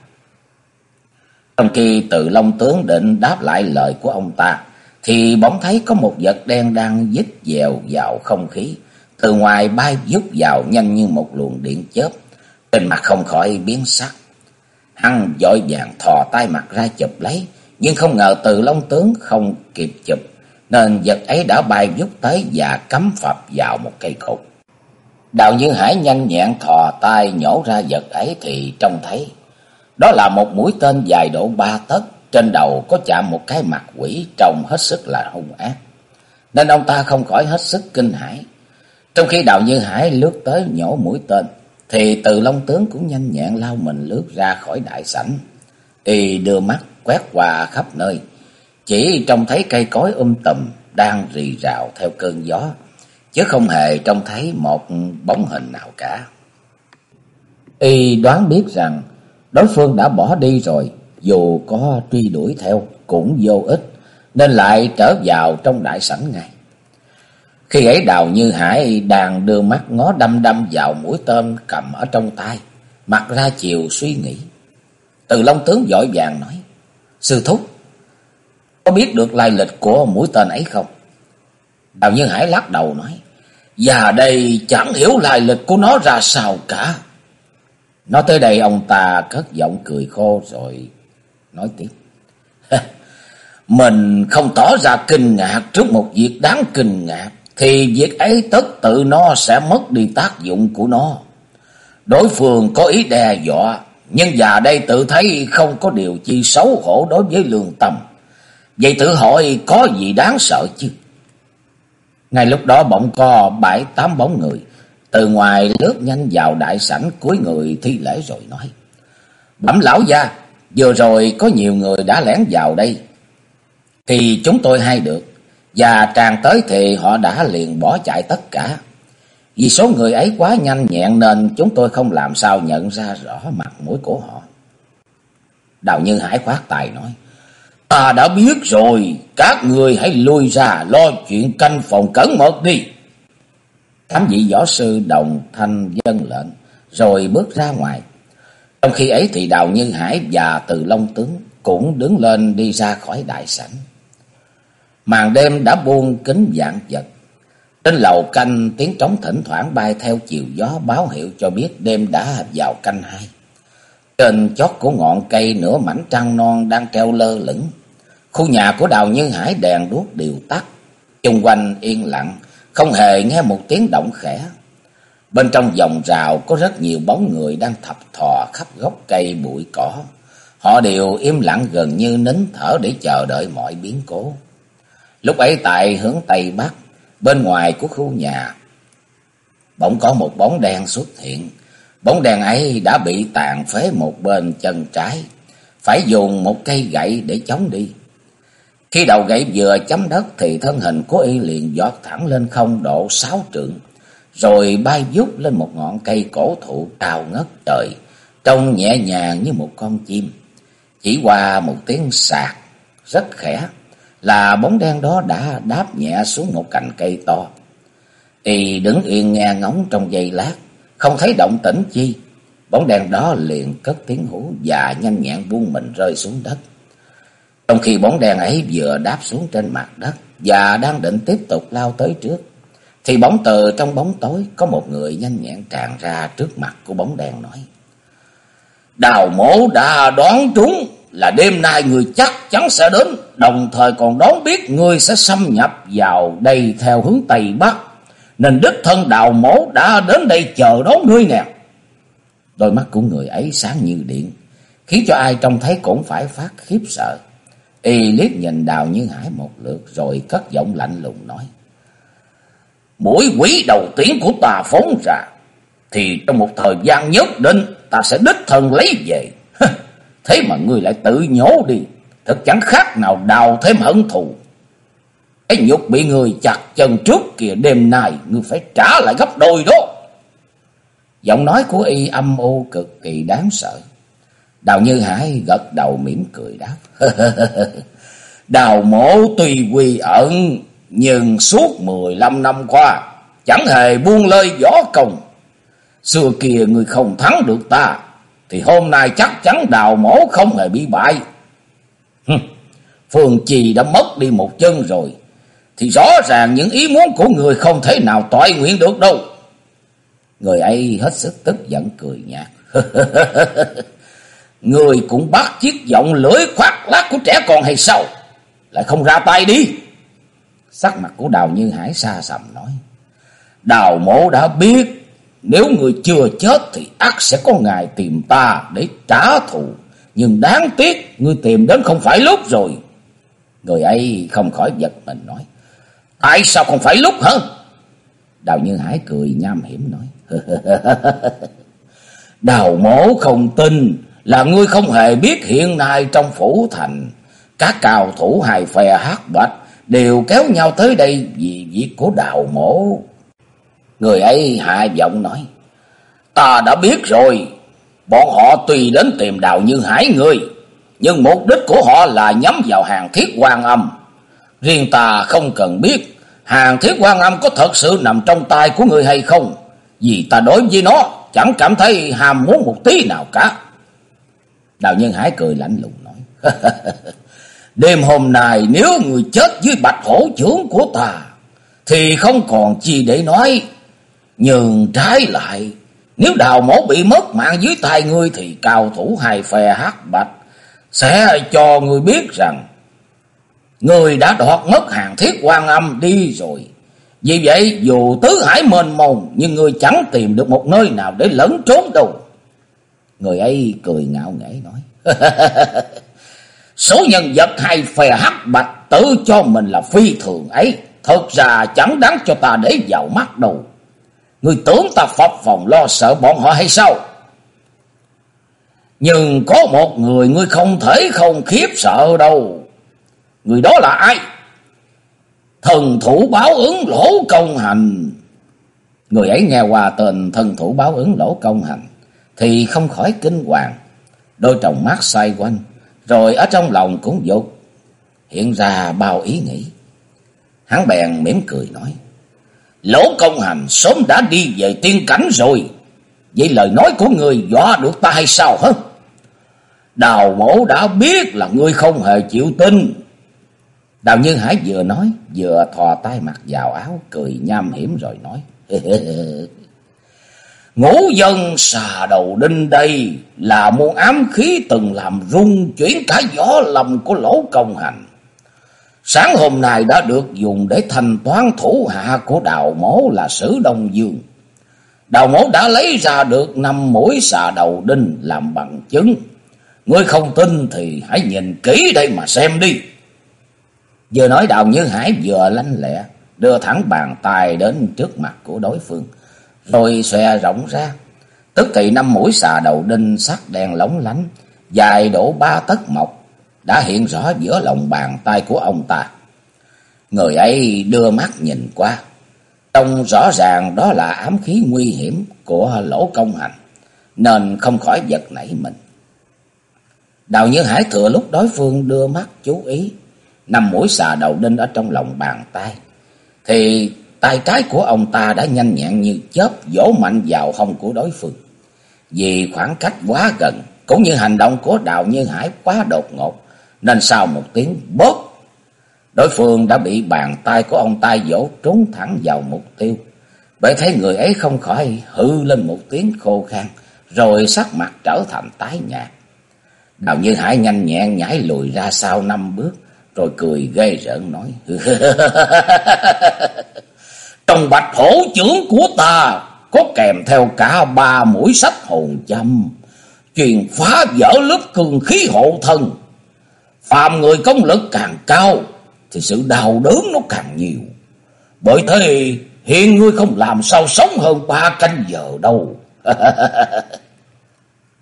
Trong khi tự Long Tướng định đáp lại lời của ông ta, thì bỗng thấy có một vật đen đang dít dèo vào không khí, từ ngoài bay vút vào nhanh như một luồng điện chớp, trên mặt không khỏi biến sắc. Hăng dội vàng thò tay mặt ra chụp lấy, nhưng không ngờ từ Long Tướng không kịp chụp, nên vật ấy đã bay vút tới và cắm phập vào một cây cột. Đào Như Hải nhanh nhẹn thò tay nhổ ra vật ấy thì trông thấy. Đó là một mũi tên dài độ ba tấc, trên đầu có chạm một cái mặt quỷ trông hết sức là hung ác. Nên ông ta không khỏi hết sức kinh hãi. Trong khi Đào Như Hải lướt tới nhổ mũi tên, thì từ Long Tướng cũng nhanh nhẹn lao mình lướt ra khỏi đại sảnh. Y đưa mắt quét qua khắp nơi, chỉ trông thấy cây cối um tùm đang rì rào theo cơn gió chứ không hề trông thấy một bóng hình nào cả. Y đoán biết rằng đối phương đã bỏ đi rồi, dù có truy đuổi theo cũng vô ích, nên lại trở vào trong đại sảnh ngay. Khi ấy Đào Như Hải đang đưa mắt ngó đăm đăm vào mũi tên cầm ở trong tay, mặt ra chiều suy nghĩ. Từ Long Tướng vội vàng nói, Sư Thúc, có biết được lai lịch của mũi tên ấy không? Đào Như Hải lắc đầu nói, Và đây chẳng hiểu lai lịch của nó ra sao cả. Nói tới đây ông ta cất giọng cười khô rồi nói tiếp. Mình không tỏ ra kinh ngạc trước một việc đáng kinh ngạc, thì việc ấy tất tự nó sẽ mất đi tác dụng của nó. Đối phương có ý đe dọa, nhưng già đây tự thấy không có điều chi xấu hổ đối với lương tâm. Vậy tự hỏi có gì đáng sợ chứ? Ngay lúc đó bỗng co bảy tám bóng người, từ ngoài lướt nhanh vào đại sảnh cuối người thi lễ rồi nói. Bẩm lão gia, vừa rồi có nhiều người đã lén vào đây. Thì chúng tôi hay được, và tràn tới thì họ đã liền bỏ chạy tất cả. Vì số người ấy quá nhanh nhẹn nên chúng tôi không làm sao nhận ra rõ mặt mũi của họ. Đào Như Hải khoát tài nói. Ta đã biết rồi, các người hãy lui ra lo chuyện canh phòng cẩn mật đi. Thám vị võ sư đồng thanh dân lệnh, rồi bước ra ngoài. Trong khi ấy thì Đào Như Hải và Từ Long Tướng cũng đứng lên đi ra khỏi đại sảnh. Màn đêm đã buông kính dạng vật. Trên lầu canh tiếng trống thỉnh thoảng bay theo chiều gió báo hiệu cho biết đêm đã vào canh hai. Trên chót của ngọn cây nửa mảnh trăng non đang treo lơ lửng. Khu nhà của Đào Như Hải đèn đuốc đều tắt. Xung quanh yên lặng, không hề nghe một tiếng động khẽ. Bên trong vòng rào có rất nhiều bóng người đang thập thò khắp gốc cây bụi cỏ. Họ đều im lặng gần như nín thở để chờ đợi mọi biến cố. Lúc ấy tại hướng Tây Bắc, bên ngoài của khu nhà, bỗng có một bóng đen xuất hiện. Bóng đen ấy đã bị tàn phế một bên chân trái, phải dùng một cây gậy để chống đi. Khi đầu gậy vừa chấm đất thì thân hình của y liền giọt thẳng lên không độ sáu trượng, rồi bay vút lên một ngọn cây cổ thụ cao ngất trời, trông nhẹ nhàng như một con chim. Chỉ qua một tiếng sạc rất khẽ, là bóng đen đó đã đáp nhẹ xuống một cành cây to. Y đứng yên nghe ngóng trong giây lát, không thấy động tĩnh chi. Bóng đen đó liền cất tiếng hú và nhanh nhẹn buông mình rơi xuống đất. Trong khi bóng đen ấy vừa đáp xuống trên mặt đất và đang định tiếp tục lao tới trước, thì bóng từ trong bóng tối có một người nhanh nhẹn tràn ra trước mặt của bóng đen nói. Đào mổ đã đoán trúng là đêm nay người chắc chắn sẽ đến, đồng thời còn đón biết người sẽ xâm nhập vào đây theo hướng Tây Bắc, nên đích thân đào mổ đã đến đây chờ đón ngươi nè. Đôi mắt của người ấy sáng như điện, khiến cho ai trông thấy cũng phải phát khiếp sợ. Y liếc nhìn đào như hải một lượt rồi cất giọng lạnh lùng nói. Mũi quỷ đầu tiên của ta phóng ra, thì trong một thời gian nhất định ta sẽ đích thân lấy về. Thế mà ngươi lại tự nhổ đi, thật chẳng khác nào đào thêm hận thù. Cái nhục bị người chặt chân trước kìa đêm nay, ngươi phải trả lại gấp đôi đó. Giọng nói của y âm u cực kỳ đáng sợ. Đào Như Hải gật đầu mỉm cười đáp. Đào mổ tùy quy ẩn, nhưng suốt mười lăm năm qua, chẳng hề buông lơi gió công. Xưa kia người không thắng được ta, thì hôm nay chắc chắn đào mổ không hề bị bại. Phương Trì đã mất đi một chân rồi, thì rõ ràng những ý muốn của người không thể nào toại nguyện được đâu. Người ấy hết sức tức giận cười nhạt. người cũng bắt chiếc giọng lưỡi khoát lát của trẻ con hay sao? Lại không ra tay đi. Sắc mặt của Đào Như Hải xa sầm nói. Đào mổ đã biết nếu người chưa chết thì ắt sẽ có ngày tìm ta để trả thù. Nhưng đáng tiếc, người tìm đến không phải lúc rồi. Người ấy không khỏi giật mình nói. Tại sao không phải lúc hả? Đào Như Hải cười nham hiểm nói. Đào mổ không tin là ngươi không hề biết hiện nay trong phủ thành. Các cao thủ hài phè hát bạch đều kéo nhau tới đây vì việc của đào mổ. Người ấy hạ giọng nói. Ta đã biết rồi. Bọn họ tùy đến tìm đào như hải người. nhưng mục đích của họ là nhắm vào hàng thiết quan âm. Riêng ta không cần biết hàng thiết quan âm có thật sự nằm trong tay của người hay không, vì ta đối với nó chẳng cảm thấy ham muốn một tí nào cả. Đào Nhân Hải cười lạnh lùng nói, Đêm hôm nay nếu người chết dưới bạch hổ trưởng của ta, thì không còn chi để nói. Nhưng trái lại, nếu đào mổ bị mất mạng dưới tay ngươi thì cao thủ hai phe hát bạch sẽ cho ngươi biết rằng người đã đoạt mất hàng thiết quan âm đi rồi. Vì vậy dù tứ hải mênh mông nhưng người chẳng tìm được một nơi nào để lẫn trốn đâu. Người ấy cười ngạo nghễ nói. Số nhân vật hai phe hắc bạch tự cho mình là phi thường ấy. Thật ra chẳng đáng cho ta để vào mắt đâu. Người tưởng ta phập phòng lo sợ bọn họ hay sao? Nhưng có một người ngươi không thể không khiếp sợ đâu. Người đó là ai? Thần thủ báo ứng lỗ công hành. Người ấy nghe qua tên thần thủ báo ứng lỗ công hành. Thì không khỏi kinh hoàng. Đôi tròng mắt xoay quanh. Rồi ở trong lòng cũng dục. Hiện ra bao ý nghĩ. Hắn bèn mỉm cười nói. Lỗ công hành sớm đã đi về tiên cảnh rồi. Vậy lời nói của người dọa được ta hay sao hả? Đào mổ đã biết là ngươi không hề chịu tin. Đào Nhân Hải vừa nói, vừa thò tay mặc vào áo, cười nham hiểm rồi nói. Ngũ dân xà đầu đinh đây là môn ám khí từng làm rung chuyển cả gió lòng của lỗ công hành. Sáng hôm nay đã được dùng để thanh toán thủ hạ của đào mố là Sử Đông Dương. Đào mố đã lấy ra được năm mũi xà đầu đinh làm bằng chứng. Ngươi không tin thì hãy nhìn kỹ đây mà xem đi. Vừa nói đào như hải vừa lanh lẹ, đưa thẳng bàn tay đến trước mặt của đối phương. Rồi xòe rộng ra, tức thì năm mũi xà đầu đinh sắc đen lóng lánh, dài đổ ba tấc mọc, đã hiện rõ giữa lòng bàn tay của ông ta. Người ấy đưa mắt nhìn qua, trông rõ ràng đó là ám khí nguy hiểm của lỗ công hành, nên không khỏi giật nảy mình. Đào Như Hải thừa lúc đối phương đưa mắt chú ý, nằm mũi xà đầu đinh ở trong lòng bàn tay, thì tay trái của ông ta đã nhanh nhẹn như chớp vỗ mạnh vào hông của đối phương. Vì khoảng cách quá gần, cũng như hành động của Đào Như Hải quá đột ngột, nên sau một tiếng bóp, đối phương đã bị bàn tay của ông ta vỗ trúng thẳng vào mục tiêu. Bởi thấy người ấy không khỏi hư lên một tiếng khô khan, rồi sắc mặt trở thành tái nhạt. Đào Như Hải nhanh nhẹn nhảy lùi ra sau năm bước, rồi cười ghê rợn nói. Trong bạch hổ trưởng của ta có kèm theo cả ba mũi sách hồn châm, truyền phá vỡ lớp cường khí hộ thân phàm người công lực càng cao, thì sự đau đớn nó càng nhiều. Bởi thế hiện ngươi không làm sao sống hơn ba canh giờ đâu.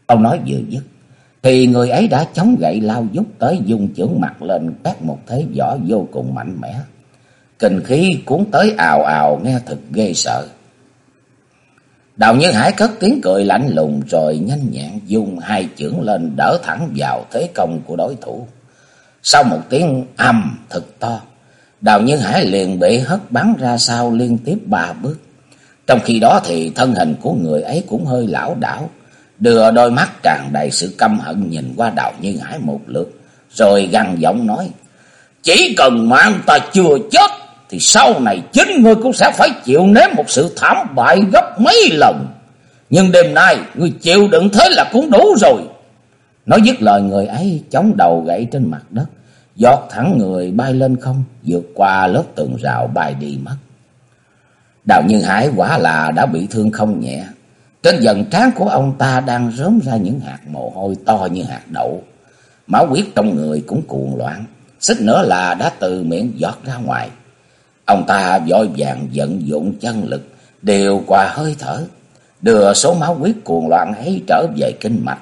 Ông nói vừa dứt thì người ấy đã chống gậy lao dút tới dùng chưởng mặt lên các một thế võ vô cùng mạnh mẽ. Kinh khí cuốn tới ào ào nghe thật ghê sợ. Đào Nhân Hải cất tiếng cười lạnh lùng rồi nhanh nhẹn dùng hai chưởng lên đỡ thẳng vào thế công của đối thủ. Sau một tiếng ầm thật to, Đào như Hải liền bị hất bắn ra sau liên tiếp ba bước. Trong khi đó thì thân hình của người ấy cũng hơi lão đảo, đưa đôi mắt tràn đầy sự căm hận nhìn qua Đào Như Hải một lượt, rồi gằn giọng nói, chỉ cần mạng ta chưa chết, thì sau này chính ngươi cũng sẽ phải chịu nếm một sự thảm bại gấp mấy lần. Nhưng đêm nay, ngươi chịu đựng thế là cũng đủ rồi. Nói dứt lời người ấy chống đầu gãy trên mặt đất, giọt thẳng người bay lên không, vượt qua lớp tường rào bay đi mất. Đào như Hải quả là đã bị thương không nhẹ, trên dần trán của ông ta đang rớm ra những hạt mồ hôi to như hạt đậu. Máu huyết trong người cũng cuồn loạn, xích nữa là đã từ miệng giọt ra ngoài. Ông ta vội vàng vận dụng chân lực, đều qua hơi thở, đưa số máu huyết cuồn loạn ấy trở về kinh mạch.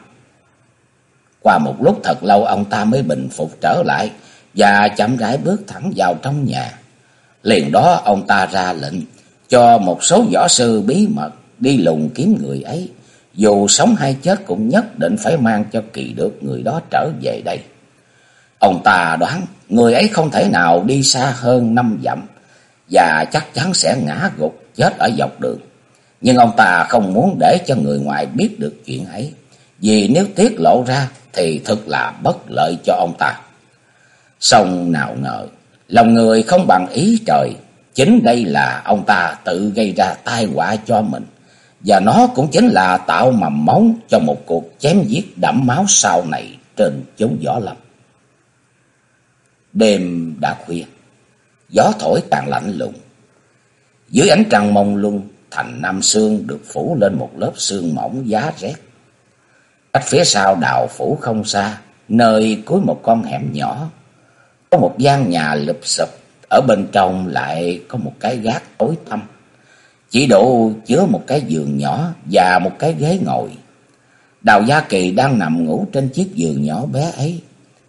Qua một lúc thật lâu ông ta mới bình phục trở lại và chậm rãi bước thẳng vào trong nhà. Liền đó ông ta ra lệnh cho một số võ sư bí mật đi lùng kiếm người ấy. Dù sống hay chết cũng nhất định phải mang cho kỳ được người đó trở về đây. Ông ta đoán người ấy không thể nào đi xa hơn năm dặm và chắc chắn sẽ ngã gục chết ở dọc đường. Nhưng ông ta không muốn để cho người ngoài biết được chuyện ấy, vì nếu tiết lộ ra thì thật là bất lợi cho ông ta. Xong nào ngờ, lòng người không bằng ý trời, chính đây là ông ta tự gây ra tai họa cho mình. Và nó cũng chính là tạo mầm móng cho một cuộc chém giết đẫm máu sau này trên chốn võ lâm. Đêm đã khuya, gió thổi càng lạnh lùng. Dưới ánh trăng mông lung, thành Nam Sương được phủ lên một lớp sương mỏng giá rét. Cách phía sau đào phủ không xa, nơi cuối một con hẻm nhỏ, có một gian nhà lụp sụp, ở bên trong lại có một cái gác tối tăm. Chỉ đủ chứa một cái giường nhỏ và một cái ghế ngồi. Đào Gia Kỳ đang nằm ngủ trên chiếc giường nhỏ bé ấy.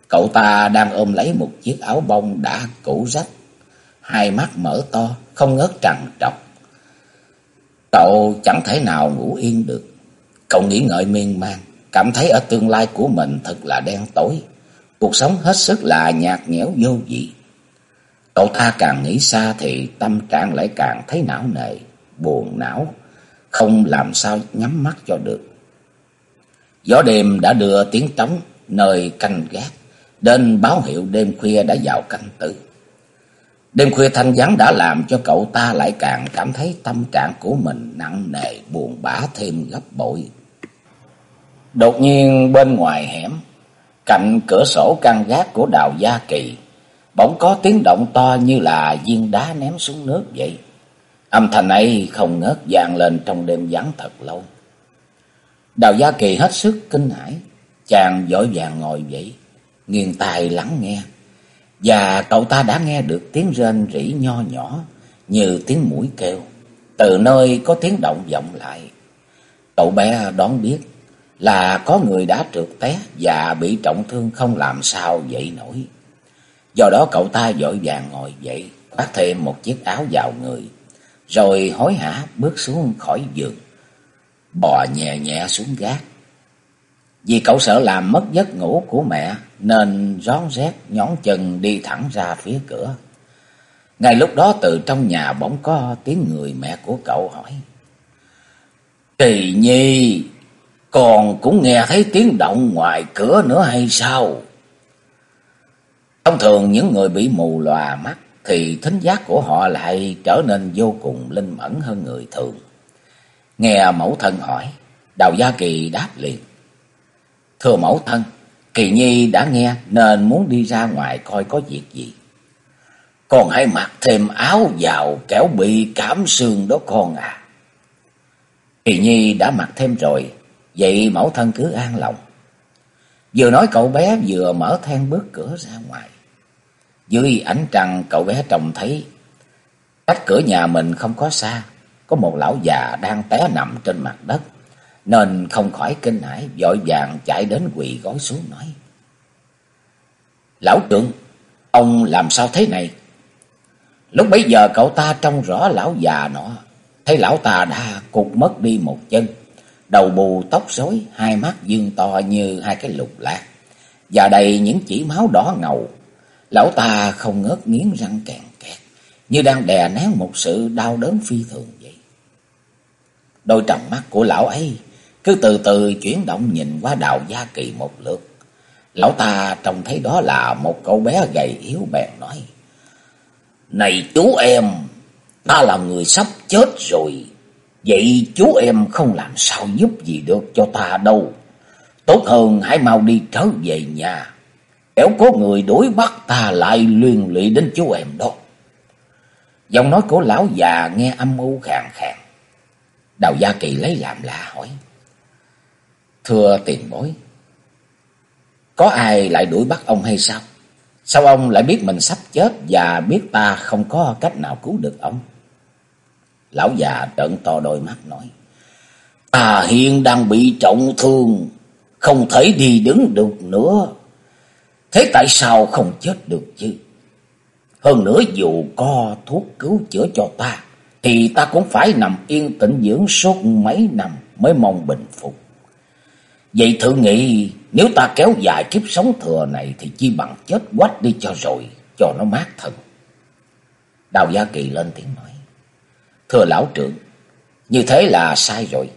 Cậu ta đang ôm lấy một chiếc áo bông đã cũ rách. Hai mắt mở to, không ngớt trằn trọc. Cậu chẳng thể nào ngủ yên được. Cậu nghĩ ngợi miên man, cảm thấy ở tương lai của mình thật là đen tối. Cuộc sống hết sức là nhạt nhẽo vô vị. Cậu ta càng nghĩ xa thì tâm trạng lại càng thấy não nề, buồn não, không làm sao nhắm mắt cho được. Gió đêm đã đưa tiếng trống nơi canh gác, đến báo hiệu đêm khuya đã vào canh tử. Đêm khuya thanh vắng đã làm cho cậu ta lại càng cảm thấy tâm trạng của mình nặng nề, buồn bã thêm gấp bội. Đột nhiên bên ngoài hẻm, cạnh cửa sổ căn gác của đào Gia Kỳ, bỗng có tiếng động to như là viên đá ném xuống nước vậy. Âm thanh ấy không ngớt vang lên trong đêm vắng thật lâu. Đào Gia Kỳ hết sức kinh hãi, chàng vội vàng ngồi dậy, nghiêng tai lắng nghe. Và cậu ta đã nghe được tiếng rên rỉ nho nhỏ như tiếng mũi kêu, từ nơi có tiếng động vọng lại. Cậu bé đoán biết là có người đã trượt té và bị trọng thương không làm sao dậy nổi. Do đó cậu ta vội vàng ngồi dậy, khoác thêm một chiếc áo vào người, rồi hối hả bước xuống khỏi giường, bò nhẹ nhẹ xuống gác. Vì cậu sợ làm mất giấc ngủ của mẹ nên rón rét nhón chân đi thẳng ra phía cửa. Ngay lúc đó từ trong nhà bỗng có tiếng người mẹ của cậu hỏi. Kỳ nhi, còn cũng nghe thấy tiếng động ngoài cửa nữa hay sao? Thông thường những người bị mù lòa mắt thì thính giác của họ lại trở nên vô cùng linh mẫn hơn người thường. Nghe mẫu thân hỏi, Đào Gia Kỳ đáp liền. Thưa mẫu thân, Kỳ Nhi đã nghe nên muốn đi ra ngoài coi có việc gì. Con hãy mặc thêm áo vào kéo bị cảm sương đó con à. Kỳ Nhi đã mặc thêm rồi, vậy mẫu thân cứ an lòng. Vừa nói cậu bé vừa mở then bước cửa ra ngoài. Dưới ánh trăng cậu bé trông thấy cách cửa nhà mình không có xa, có một lão già đang té nằm trên mặt đất, nên không khỏi kinh hãi, vội vàng chạy đến quỳ gối xuống nói. Lão trưởng, ông làm sao thế này? Lúc bấy giờ cậu ta trông rõ lão già nọ, thấy lão ta đã cụt mất đi một chân, đầu bù tóc rối, hai mắt dương to như hai cái lục lạc, và đầy những chỉ máu đỏ ngầu. Lão ta không ngớt nghiến răng kèn kẹt, như đang đè nén một sự đau đớn phi thường vậy. Đôi tròng mắt của lão ấy cứ từ từ chuyển động nhìn qua đào gia kỳ một lượt. Lão ta trông thấy đó là một cậu bé gầy yếu bèn nói. Này chú em, ta là người sắp chết rồi. Vậy chú em không làm sao giúp gì được cho ta đâu. Tốt hơn hãy mau đi trở về nhà. Kéo có người đuổi bắt ta lại liên lụy đến chú em đó. Giọng nói của lão già nghe âm u khàn khàn. Đào Gia Kỳ lấy làm lạ hỏi. Thưa tiền bối, có ai lại đuổi bắt ông hay sao? Sao ông lại biết mình sắp chết và biết ta không có cách nào cứu được ông? Lão già trợn to đôi mắt nói. Ta hiện đang bị trọng thương, không thể đi đứng được nữa. Thế tại sao không chết được chứ? Hơn nữa dù có thuốc cứu chữa cho ta, thì ta cũng phải nằm yên tĩnh dưỡng suốt mấy năm mới mong bình phục. Vậy thử nghĩ Nếu ta kéo dài kiếp sống thừa này thì chi bằng chết quách đi cho rồi, cho nó mát thần. Đào Gia Kỳ lên tiếng nói. Thưa lão trưởng, như thế là sai rồi.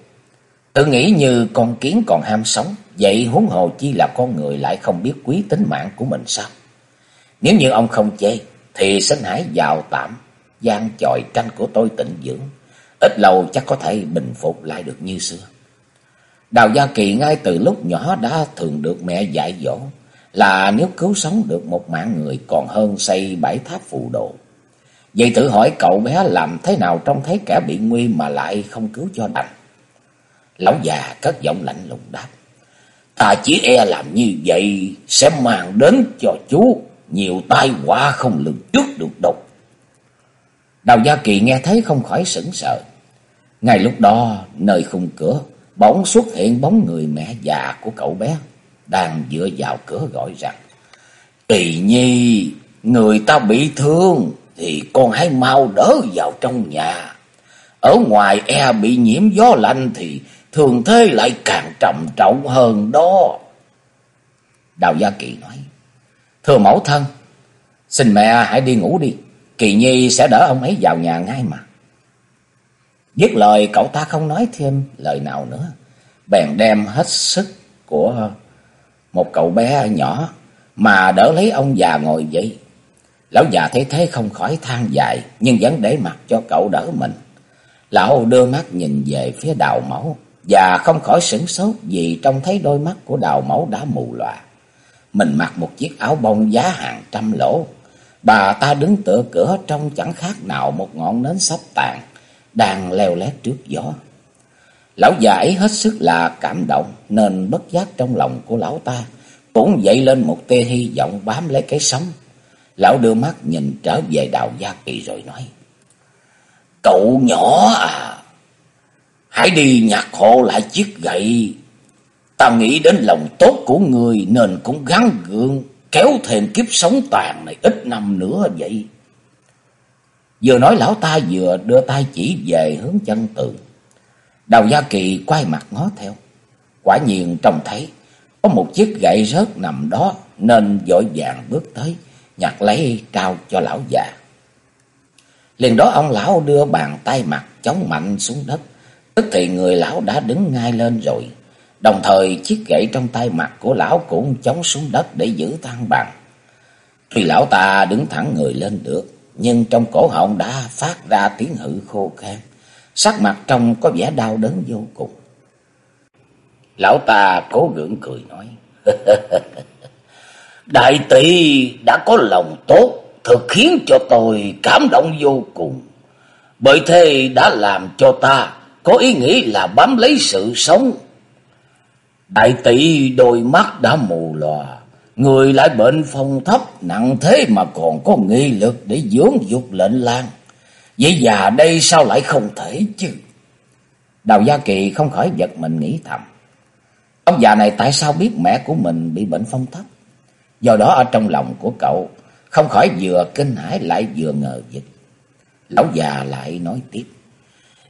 Tự nghĩ như con kiến còn ham sống, vậy huống hồ chi là con người lại không biết quý tính mạng của mình sao? Nếu như ông không chê, thì xin hãy vào tạm gian chòi tranh của tôi tịnh dưỡng. Ít lâu chắc có thể bình phục lại được như xưa. Đào Gia Kỳ ngay từ lúc nhỏ đã thường được mẹ dạy dỗ là nếu cứu sống được một mạng người còn hơn xây bảy tháp phù đồ. Vậy tự hỏi cậu bé làm thế nào trông thấy kẻ bị nguy mà lại không cứu cho đành. Lão già cất giọng lạnh lùng đáp. Ta chỉ e làm như vậy sẽ mang đến cho chú nhiều tai họa không lường trước được đâu. Đào Gia Kỳ nghe thấy không khỏi sững sờ. Ngay lúc đó, nơi khung cửa, bỗng xuất hiện bóng người mẹ già của cậu bé, đang dựa vào cửa gọi rằng, Kỳ nhi, người ta bị thương, thì con hãy mau đỡ vào trong nhà. Ở ngoài e bị nhiễm gió lạnh thì thường thế lại càng trầm trọng hơn đó. Đào Gia Kỳ nói, Thưa mẫu thân, xin mẹ hãy đi ngủ đi, Kỳ Nhi sẽ đỡ ông ấy vào nhà ngay mà. Dứt lời cậu ta không nói thêm lời nào nữa, bèn đem hết sức của một cậu bé nhỏ mà đỡ lấy ông già ngồi dậy. Lão già thấy thế không khỏi than dài, nhưng vẫn để mặt cho cậu đỡ mình. Lão đưa mắt nhìn về phía đào mẫu, và không khỏi sửng sốt vì trông thấy đôi mắt của đào mẫu đã mù lòa. Mình mặc một chiếc áo bông giá hàng trăm lỗ. Bà ta đứng tựa cửa trông chẳng khác nào một ngọn nến sắp tàn, đang leo lét trước gió. Lão già ấy hết sức là cảm động, nên bất giác trong lòng của lão ta cũng dậy lên một tia hy vọng bám lấy cái sống. Lão đưa mắt nhìn trở về đào gia kỳ rồi nói. Cậu nhỏ à, hãy đi nhặt hộ lại chiếc gậy. Ta nghĩ đến lòng tốt của người nên cũng gắng gượng kéo thêm kiếp sống tàn này ít năm nữa vậy. Vừa nói lão ta vừa đưa tay chỉ về hướng chân tường. Đào Gia Kỳ quay mặt ngó theo. Quả nhiên trông thấy có một chiếc gậy rớt nằm đó nên vội vàng bước tới nhặt lấy trao cho lão già. Liền đó ông lão đưa bàn tay mặt chống mạnh xuống đất, tức thì người lão đã đứng ngay lên rồi. Đồng thời chiếc gậy trong tay mặt của lão cũng chống xuống đất để giữ thăng bằng. Tuy lão ta đứng thẳng người lên được, nhưng trong cổ họng đã phát ra tiếng hự khô khan. Sắc mặt trông có vẻ đau đớn vô cùng. Lão ta cố gượng cười nói. Đại tỷ đã có lòng tốt, thực khiến cho tôi cảm động vô cùng. Bởi thế đã làm cho ta có ý nghĩ là bám lấy sự sống. Đại tỷ đôi mắt đã mù lòa, người lại bệnh phong thấp nặng thế mà còn có nghị lực để dưỡng dục lệnh lan. Vậy già đây sao lại không thể chứ? Đào Gia Kỳ không khỏi giật mình nghĩ thầm. Ông già này tại sao biết mẹ của mình bị bệnh phong thấp? Do đó ở trong lòng của cậu không khỏi vừa kinh hãi lại vừa ngờ vực. Lão già lại nói tiếp.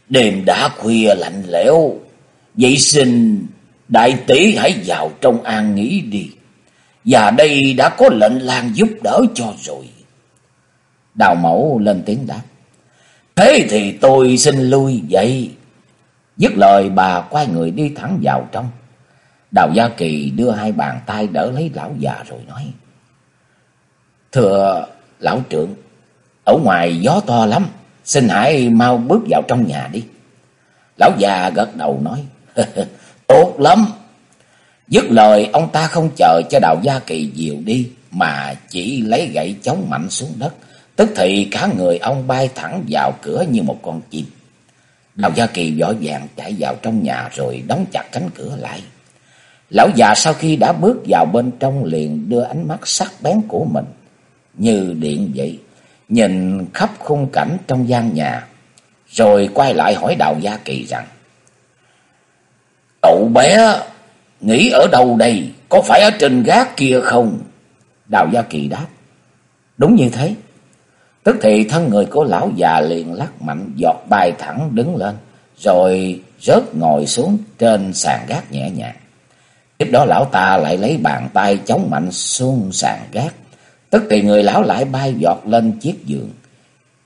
Đêm đã khuya lạnh lẽo, vậy xin đại tỷ hãy vào trong an nghỉ đi. Và đây đã có lệnh lan giúp đỡ cho rồi. Đào mẫu lên tiếng đáp. Thế thì tôi xin lui vậy. Dứt lời bà quay người đi thẳng vào trong. Đào Gia Kỳ đưa hai bàn tay đỡ lấy lão già rồi nói. Thưa lão trưởng, ở ngoài gió to lắm, xin hãy mau bước vào trong nhà đi. Lão già gật đầu nói, tốt lắm. Dứt lời ông ta không chờ cho Đào Gia Kỳ dìu đi, mà chỉ lấy gậy chống mạnh xuống đất. Tức thì cả người ông bay thẳng vào cửa như một con chim. Đào Gia Kỳ vội vàng chạy vào trong nhà rồi đóng chặt cánh cửa lại. Lão già sau khi đã bước vào bên trong liền đưa ánh mắt sắc bén của mình, như điện vậy, nhìn khắp khung cảnh trong gian nhà, rồi quay lại hỏi Đào Gia Kỳ rằng, Cậu bé nghĩ ở đâu đây, có phải ở trên gác kia không? Đào Gia Kỳ đáp, đúng như thế. Tức thì thân người của lão già liền lắc mạnh giọt bay thẳng đứng lên, rồi rớt ngồi xuống trên sàn gác nhẹ nhàng. Tiếp đó lão ta lại lấy bàn tay chống mạnh xuống sàn gác. Tức thì người lão lại bay giọt lên chiếc giường.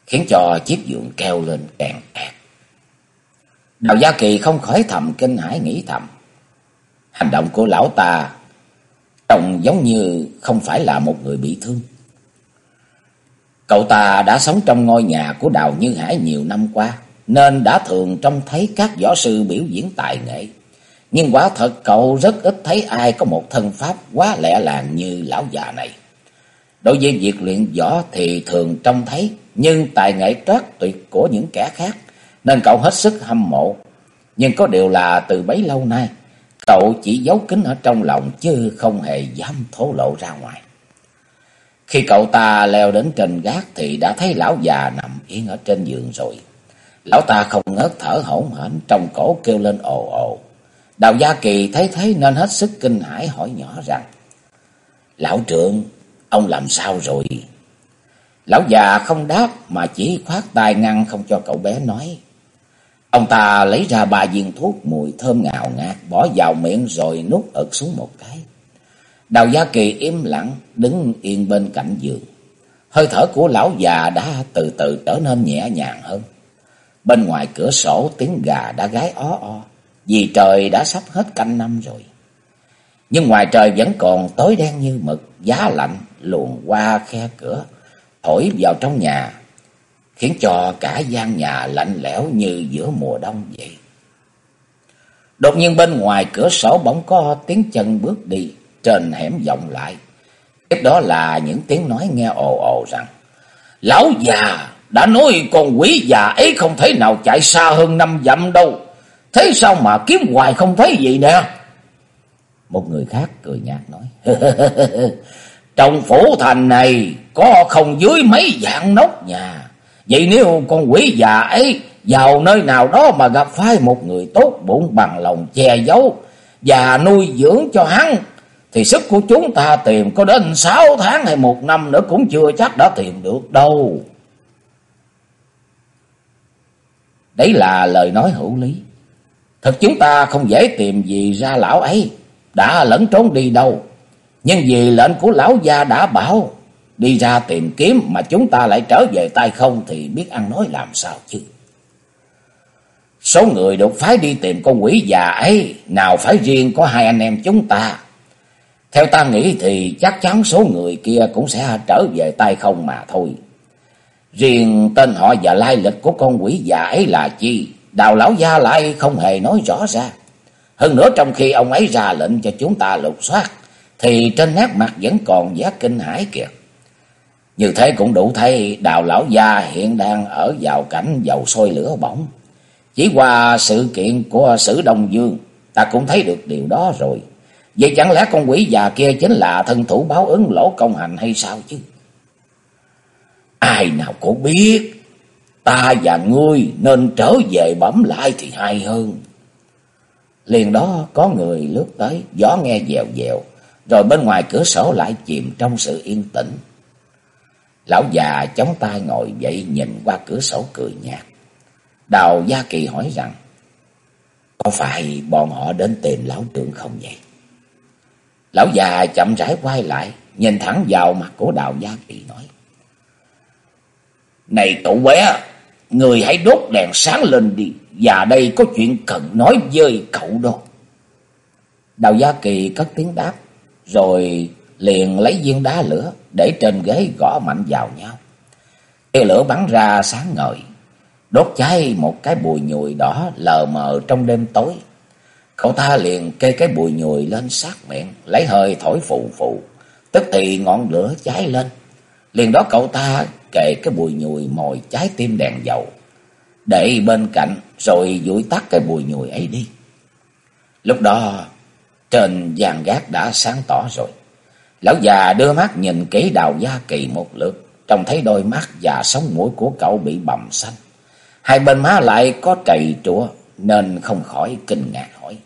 Khiến cho chiếc giường kêu lên càng kẹt. Đào Gia Kỳ không khỏi thầm kinh hãi nghĩ thầm. Hành động của lão ta trông giống như không phải là một người bị thương. Cậu ta đã sống trong ngôi nhà của Đào Như Hải nhiều năm qua, nên đã thường trông thấy các võ sư biểu diễn tài nghệ. Nhưng quả thật cậu rất ít thấy ai có một thân pháp quá lẻ làng như lão già này. Đối với việc luyện võ thì thường trông thấy, nhưng tài nghệ trót tuyệt của những kẻ khác, nên cậu hết sức hâm mộ. Nhưng có điều là từ bấy lâu nay, cậu chỉ giấu kín ở trong lòng chứ không hề dám thổ lộ ra ngoài. Khi cậu ta leo đến trên gác thì đã thấy lão già nằm yên ở trên giường rồi. Lão ta không ngớt thở hổn hển trong cổ kêu lên ồ ồ. Đào Gia Kỳ thấy thế nên hết sức kinh hãi hỏi nhỏ rằng. Lão trưởng, ông làm sao rồi? Lão già không đáp mà chỉ khoát tay ngăn không cho cậu bé nói. Ông ta lấy ra ba viên thuốc mùi thơm ngào ngạt bỏ vào miệng rồi nuốt ực xuống một cái. Đào Gia Kỳ im lặng đứng yên bên cạnh giường. Hơi thở của lão già đã từ từ trở nên nhẹ nhàng hơn. Bên ngoài cửa sổ tiếng gà đã gáy ó o, vì trời đã sắp hết canh năm rồi. Nhưng ngoài trời vẫn còn tối đen như mực, giá lạnh luồn qua khe cửa, thổi vào trong nhà, khiến cho cả gian nhà lạnh lẽo như giữa mùa đông vậy. Đột nhiên bên ngoài cửa sổ bỗng có tiếng chân bước đi, trên hẻm vọng lại. Tiếp đó là những tiếng nói nghe ồ ồ rằng, Lão già đã nói con quỷ già ấy không thể nào chạy xa hơn năm dặm đâu. Thế sao mà kiếm hoài không thấy gì nè? Một người khác cười nhạt nói, Trong phủ thành này có không dưới mấy dạng nóc nhà. Vậy nếu con quỷ già ấy vào nơi nào đó mà gặp phải một người tốt bụng bằng lòng che giấu và nuôi dưỡng cho hắn thì sức của chúng ta tìm có đến sáu tháng hay một năm nữa cũng chưa chắc đã tìm được đâu. Đấy là lời nói hữu lý. Thật chúng ta không dễ tìm gì ra lão ấy, đã lẫn trốn đi đâu. Nhưng vì lệnh của lão gia đã bảo, đi ra tìm kiếm mà chúng ta lại trở về tay không thì biết ăn nói làm sao chứ. Số người được phái đi tìm con quỷ già ấy, nào phải riêng có hai anh em chúng ta, theo ta nghĩ thì chắc chắn số người kia cũng sẽ trở về tay không mà thôi. Riêng tên họ và lai lịch của con quỷ già ấy là chi, đào lão gia lại không hề nói rõ ra. Hơn nữa trong khi ông ấy ra lệnh cho chúng ta lục soát, thì trên nét mặt vẫn còn giá kinh hãi kìa. Như thế cũng đủ thấy đào lão gia hiện đang ở vào cảnh dầu sôi lửa bỏng. Chỉ qua sự kiện của sử Đông Dương, ta cũng thấy được điều đó rồi. Vậy chẳng lẽ con quỷ già kia chính là thân thủ báo ứng lỗ công hành hay sao chứ? Ai nào có biết, ta và ngươi nên trở về bẩm lại thì hay hơn. Liền đó có người lướt tới, gió nghe dèo dèo, rồi bên ngoài cửa sổ lại chìm trong sự yên tĩnh. Lão già chống tay ngồi dậy nhìn qua cửa sổ cười nhạt. Đào Gia Kỳ hỏi rằng, có phải bọn họ đến tìm lão trưởng không vậy? Lão già chậm rãi quay lại, nhìn thẳng vào mặt của Đào Gia Kỳ nói. Này tụ bé, người hãy đốt đèn sáng lên đi, và đây có chuyện cần nói với cậu đó. Đào Gia Kỳ cất tiếng đáp, rồi liền lấy viên đá lửa để trên ghế gõ mạnh vào nhau. Tia lửa bắn ra sáng ngời, đốt cháy một cái bùi nhùi đỏ lờ mờ trong đêm tối. Cậu ta liền kê cái bùi nhùi lên sát miệng, lấy hơi thổi phụ phụ, tức thì ngọn lửa cháy lên. Liền đó cậu ta kề cái bùi nhùi mồi trái tim đèn dầu, để bên cạnh rồi dụi tắt cái bùi nhùi ấy đi. Lúc đó trên giàn gác đã sáng tỏ rồi. Lão già đưa mắt nhìn kỹ đào gia kỳ một lượt, trông thấy đôi mắt và sống mũi của cậu bị bầm xanh. Hai bên má lại có trầy trũa nên không khỏi kinh ngạc hỏi.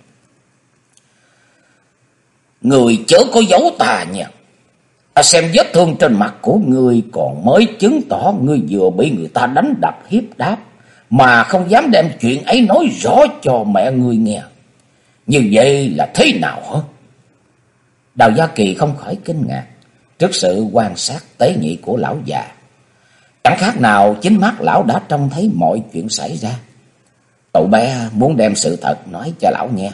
Người chớ có giấu ta nha. Ta xem vết thương trên mặt của người còn mới chứng tỏ người vừa bị người ta đánh đập hiếp đáp. Mà không dám đem chuyện ấy nói rõ cho mẹ người nghe. Như vậy là thế nào hả? Đào Gia Kỳ không khỏi kinh ngạc trước sự quan sát tế nhị của lão già. Chẳng khác nào chính mắt lão đã trông thấy mọi chuyện xảy ra. Cậu bé muốn đem sự thật nói cho lão nghe,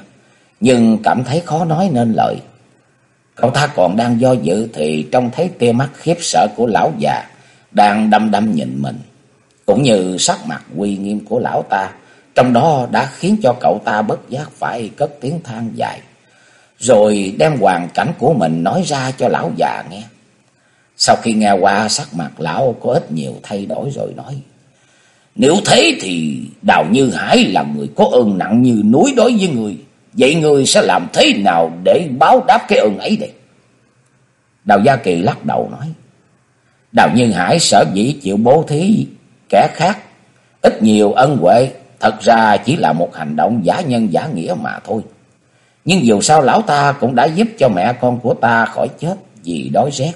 nhưng cảm thấy khó nói nên lời. Cậu ta còn đang do dự thì trông thấy tia mắt khiếp sợ của lão già đang đăm đăm nhìn mình, cũng như sắc mặt uy nghiêm của lão ta, trong đó đã khiến cho cậu ta bất giác phải cất tiếng than dài, rồi đem hoàn cảnh của mình nói ra cho lão già nghe. Sau khi nghe qua sắc mặt lão có ít nhiều thay đổi rồi nói. Nếu thế thì Đào Như Hải là người có ơn nặng như núi đối với người. Vậy người sẽ làm thế nào để báo đáp cái ơn ấy đây? Đào Gia Kỳ lắc đầu nói. Đào Như Hải sở dĩ chịu bố thí kẻ khác. Ít nhiều ân huệ thật ra chỉ là một hành động giả nhân giả nghĩa mà thôi. Nhưng dù sao lão ta cũng đã giúp cho mẹ con của ta khỏi chết vì đói rét.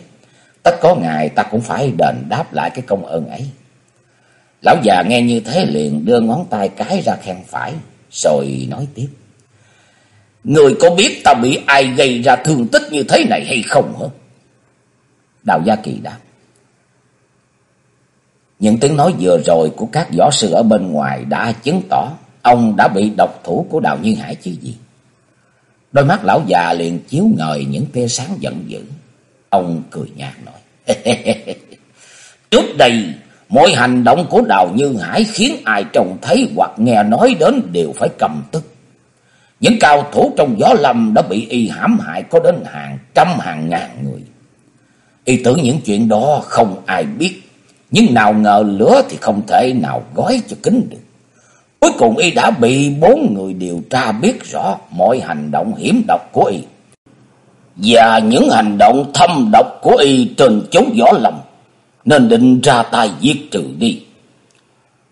Tất có ngày ta cũng phải đền đáp lại cái công ơn ấy. Lão già nghe như thế liền đưa ngón tay cái ra khen phải, rồi nói tiếp. Người có biết ta bị ai gây ra thương tích như thế này hay không hả? Đào Gia Kỳ đáp. Những tiếng nói vừa rồi của các võ sư ở bên ngoài đã chứng tỏ ông đã bị độc thủ của Đào Như Hải chứ gì. Đôi mắt lão già liền chiếu ngời những tia sáng giận dữ. Ông cười nhạt nói. Trước đây, mỗi hành động của Đào Như Hải khiến ai trông thấy hoặc nghe nói đến đều phải cầm tức. Những cao thủ trong gió lâm đã bị y hãm hại có đến hàng trăm hàng ngàn người. Y tưởng những chuyện đó không ai biết, nhưng nào ngờ lửa thì không thể nào gói cho kín được. Cuối cùng y đã bị bốn người điều tra biết rõ mọi hành động hiểm độc của y. Và những hành động thâm độc của y trên chống võ lầm nên định ra tay giết trừ đi.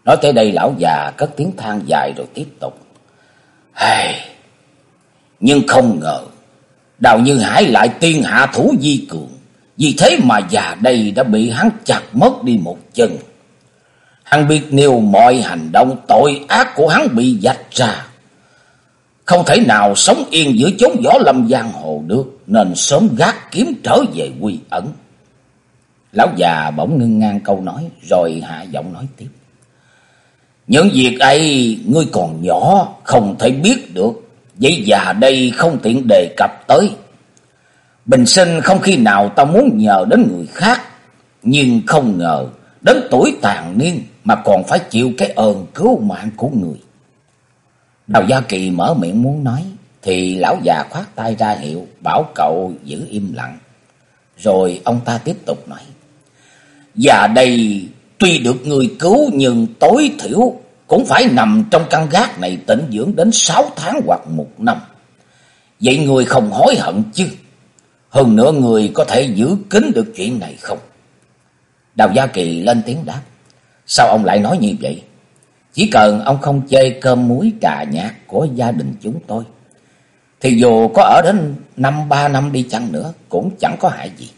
Nói tới đây lão già cất tiếng than dài rồi tiếp tục. Hây nhưng không ngờ, Đào Như Hải lại tiên hạ thủ di cường. Vì thế mà già đây đã bị hắn chặt mất đi một chân. Hắn biết nêu mọi hành động tội ác của hắn bị dạch ra. Không thể nào sống yên giữa chốn gió lâm giang hồ được, nên sớm gác kiếm trở về quy ẩn. Lão già bỗng ngưng ngang câu nói, rồi hạ giọng nói tiếp. Những việc ấy ngươi còn nhỏ, không thể biết được. Vậy già đây không tiện đề cập tới. Bình sinh không khi nào ta muốn nhờ đến người khác, nhưng không ngờ đến tuổi tàn niên mà còn phải chịu cái ơn cứu mạng của người. Đào Gia Kỳ mở miệng muốn nói, thì lão già khoát tay ra hiệu, bảo cậu giữ im lặng. Rồi ông ta tiếp tục nói, già đây tuy được người cứu nhưng tối thiểu cũng phải nằm trong căn gác này tĩnh dưỡng đến sáu tháng hoặc một năm. Vậy người không hối hận chứ? Hơn nữa người có thể giữ kín được chuyện này không? Đào Gia Kỳ lên tiếng đáp. Sao ông lại nói như vậy? Chỉ cần ông không chê cơm muối trà nhạt của gia đình chúng tôi. Thì dù có ở đến năm, ba năm đi chăng nữa cũng chẳng có hại gì.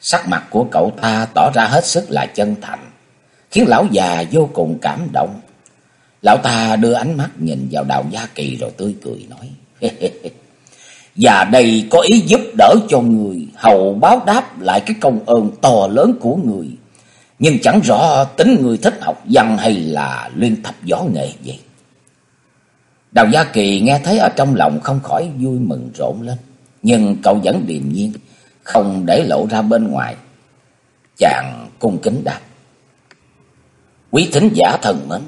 Sắc mặt của cậu ta tỏ ra hết sức là chân thành. Khiến lão già vô cùng cảm động. Lão ta đưa ánh mắt nhìn vào đào gia kỳ rồi tươi cười nói. Và đây có ý giúp đỡ cho người, hầu báo đáp lại cái công ơn to lớn của người. Nhưng chẳng rõ tính người thích học văn hay là liên tập võ nghệ vậy. Đào Gia Kỳ nghe thấy ở trong lòng không khỏi vui mừng rộn lên. Nhưng cậu vẫn điềm nhiên, không để lộ ra bên ngoài. Chàng cung kính đáp. Quý thính giả thần mến,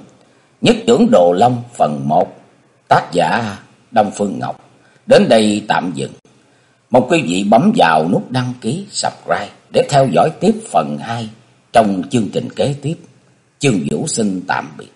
nhất trưởng Đồ Long phần 1, tác giả Đông Phương Ngọc. Đến đây tạm dừng. Mong quý vị bấm vào nút đăng ký, subscribe để theo dõi tiếp phần 2 trong chương trình kế tiếp. Chương Vũ xin tạm biệt.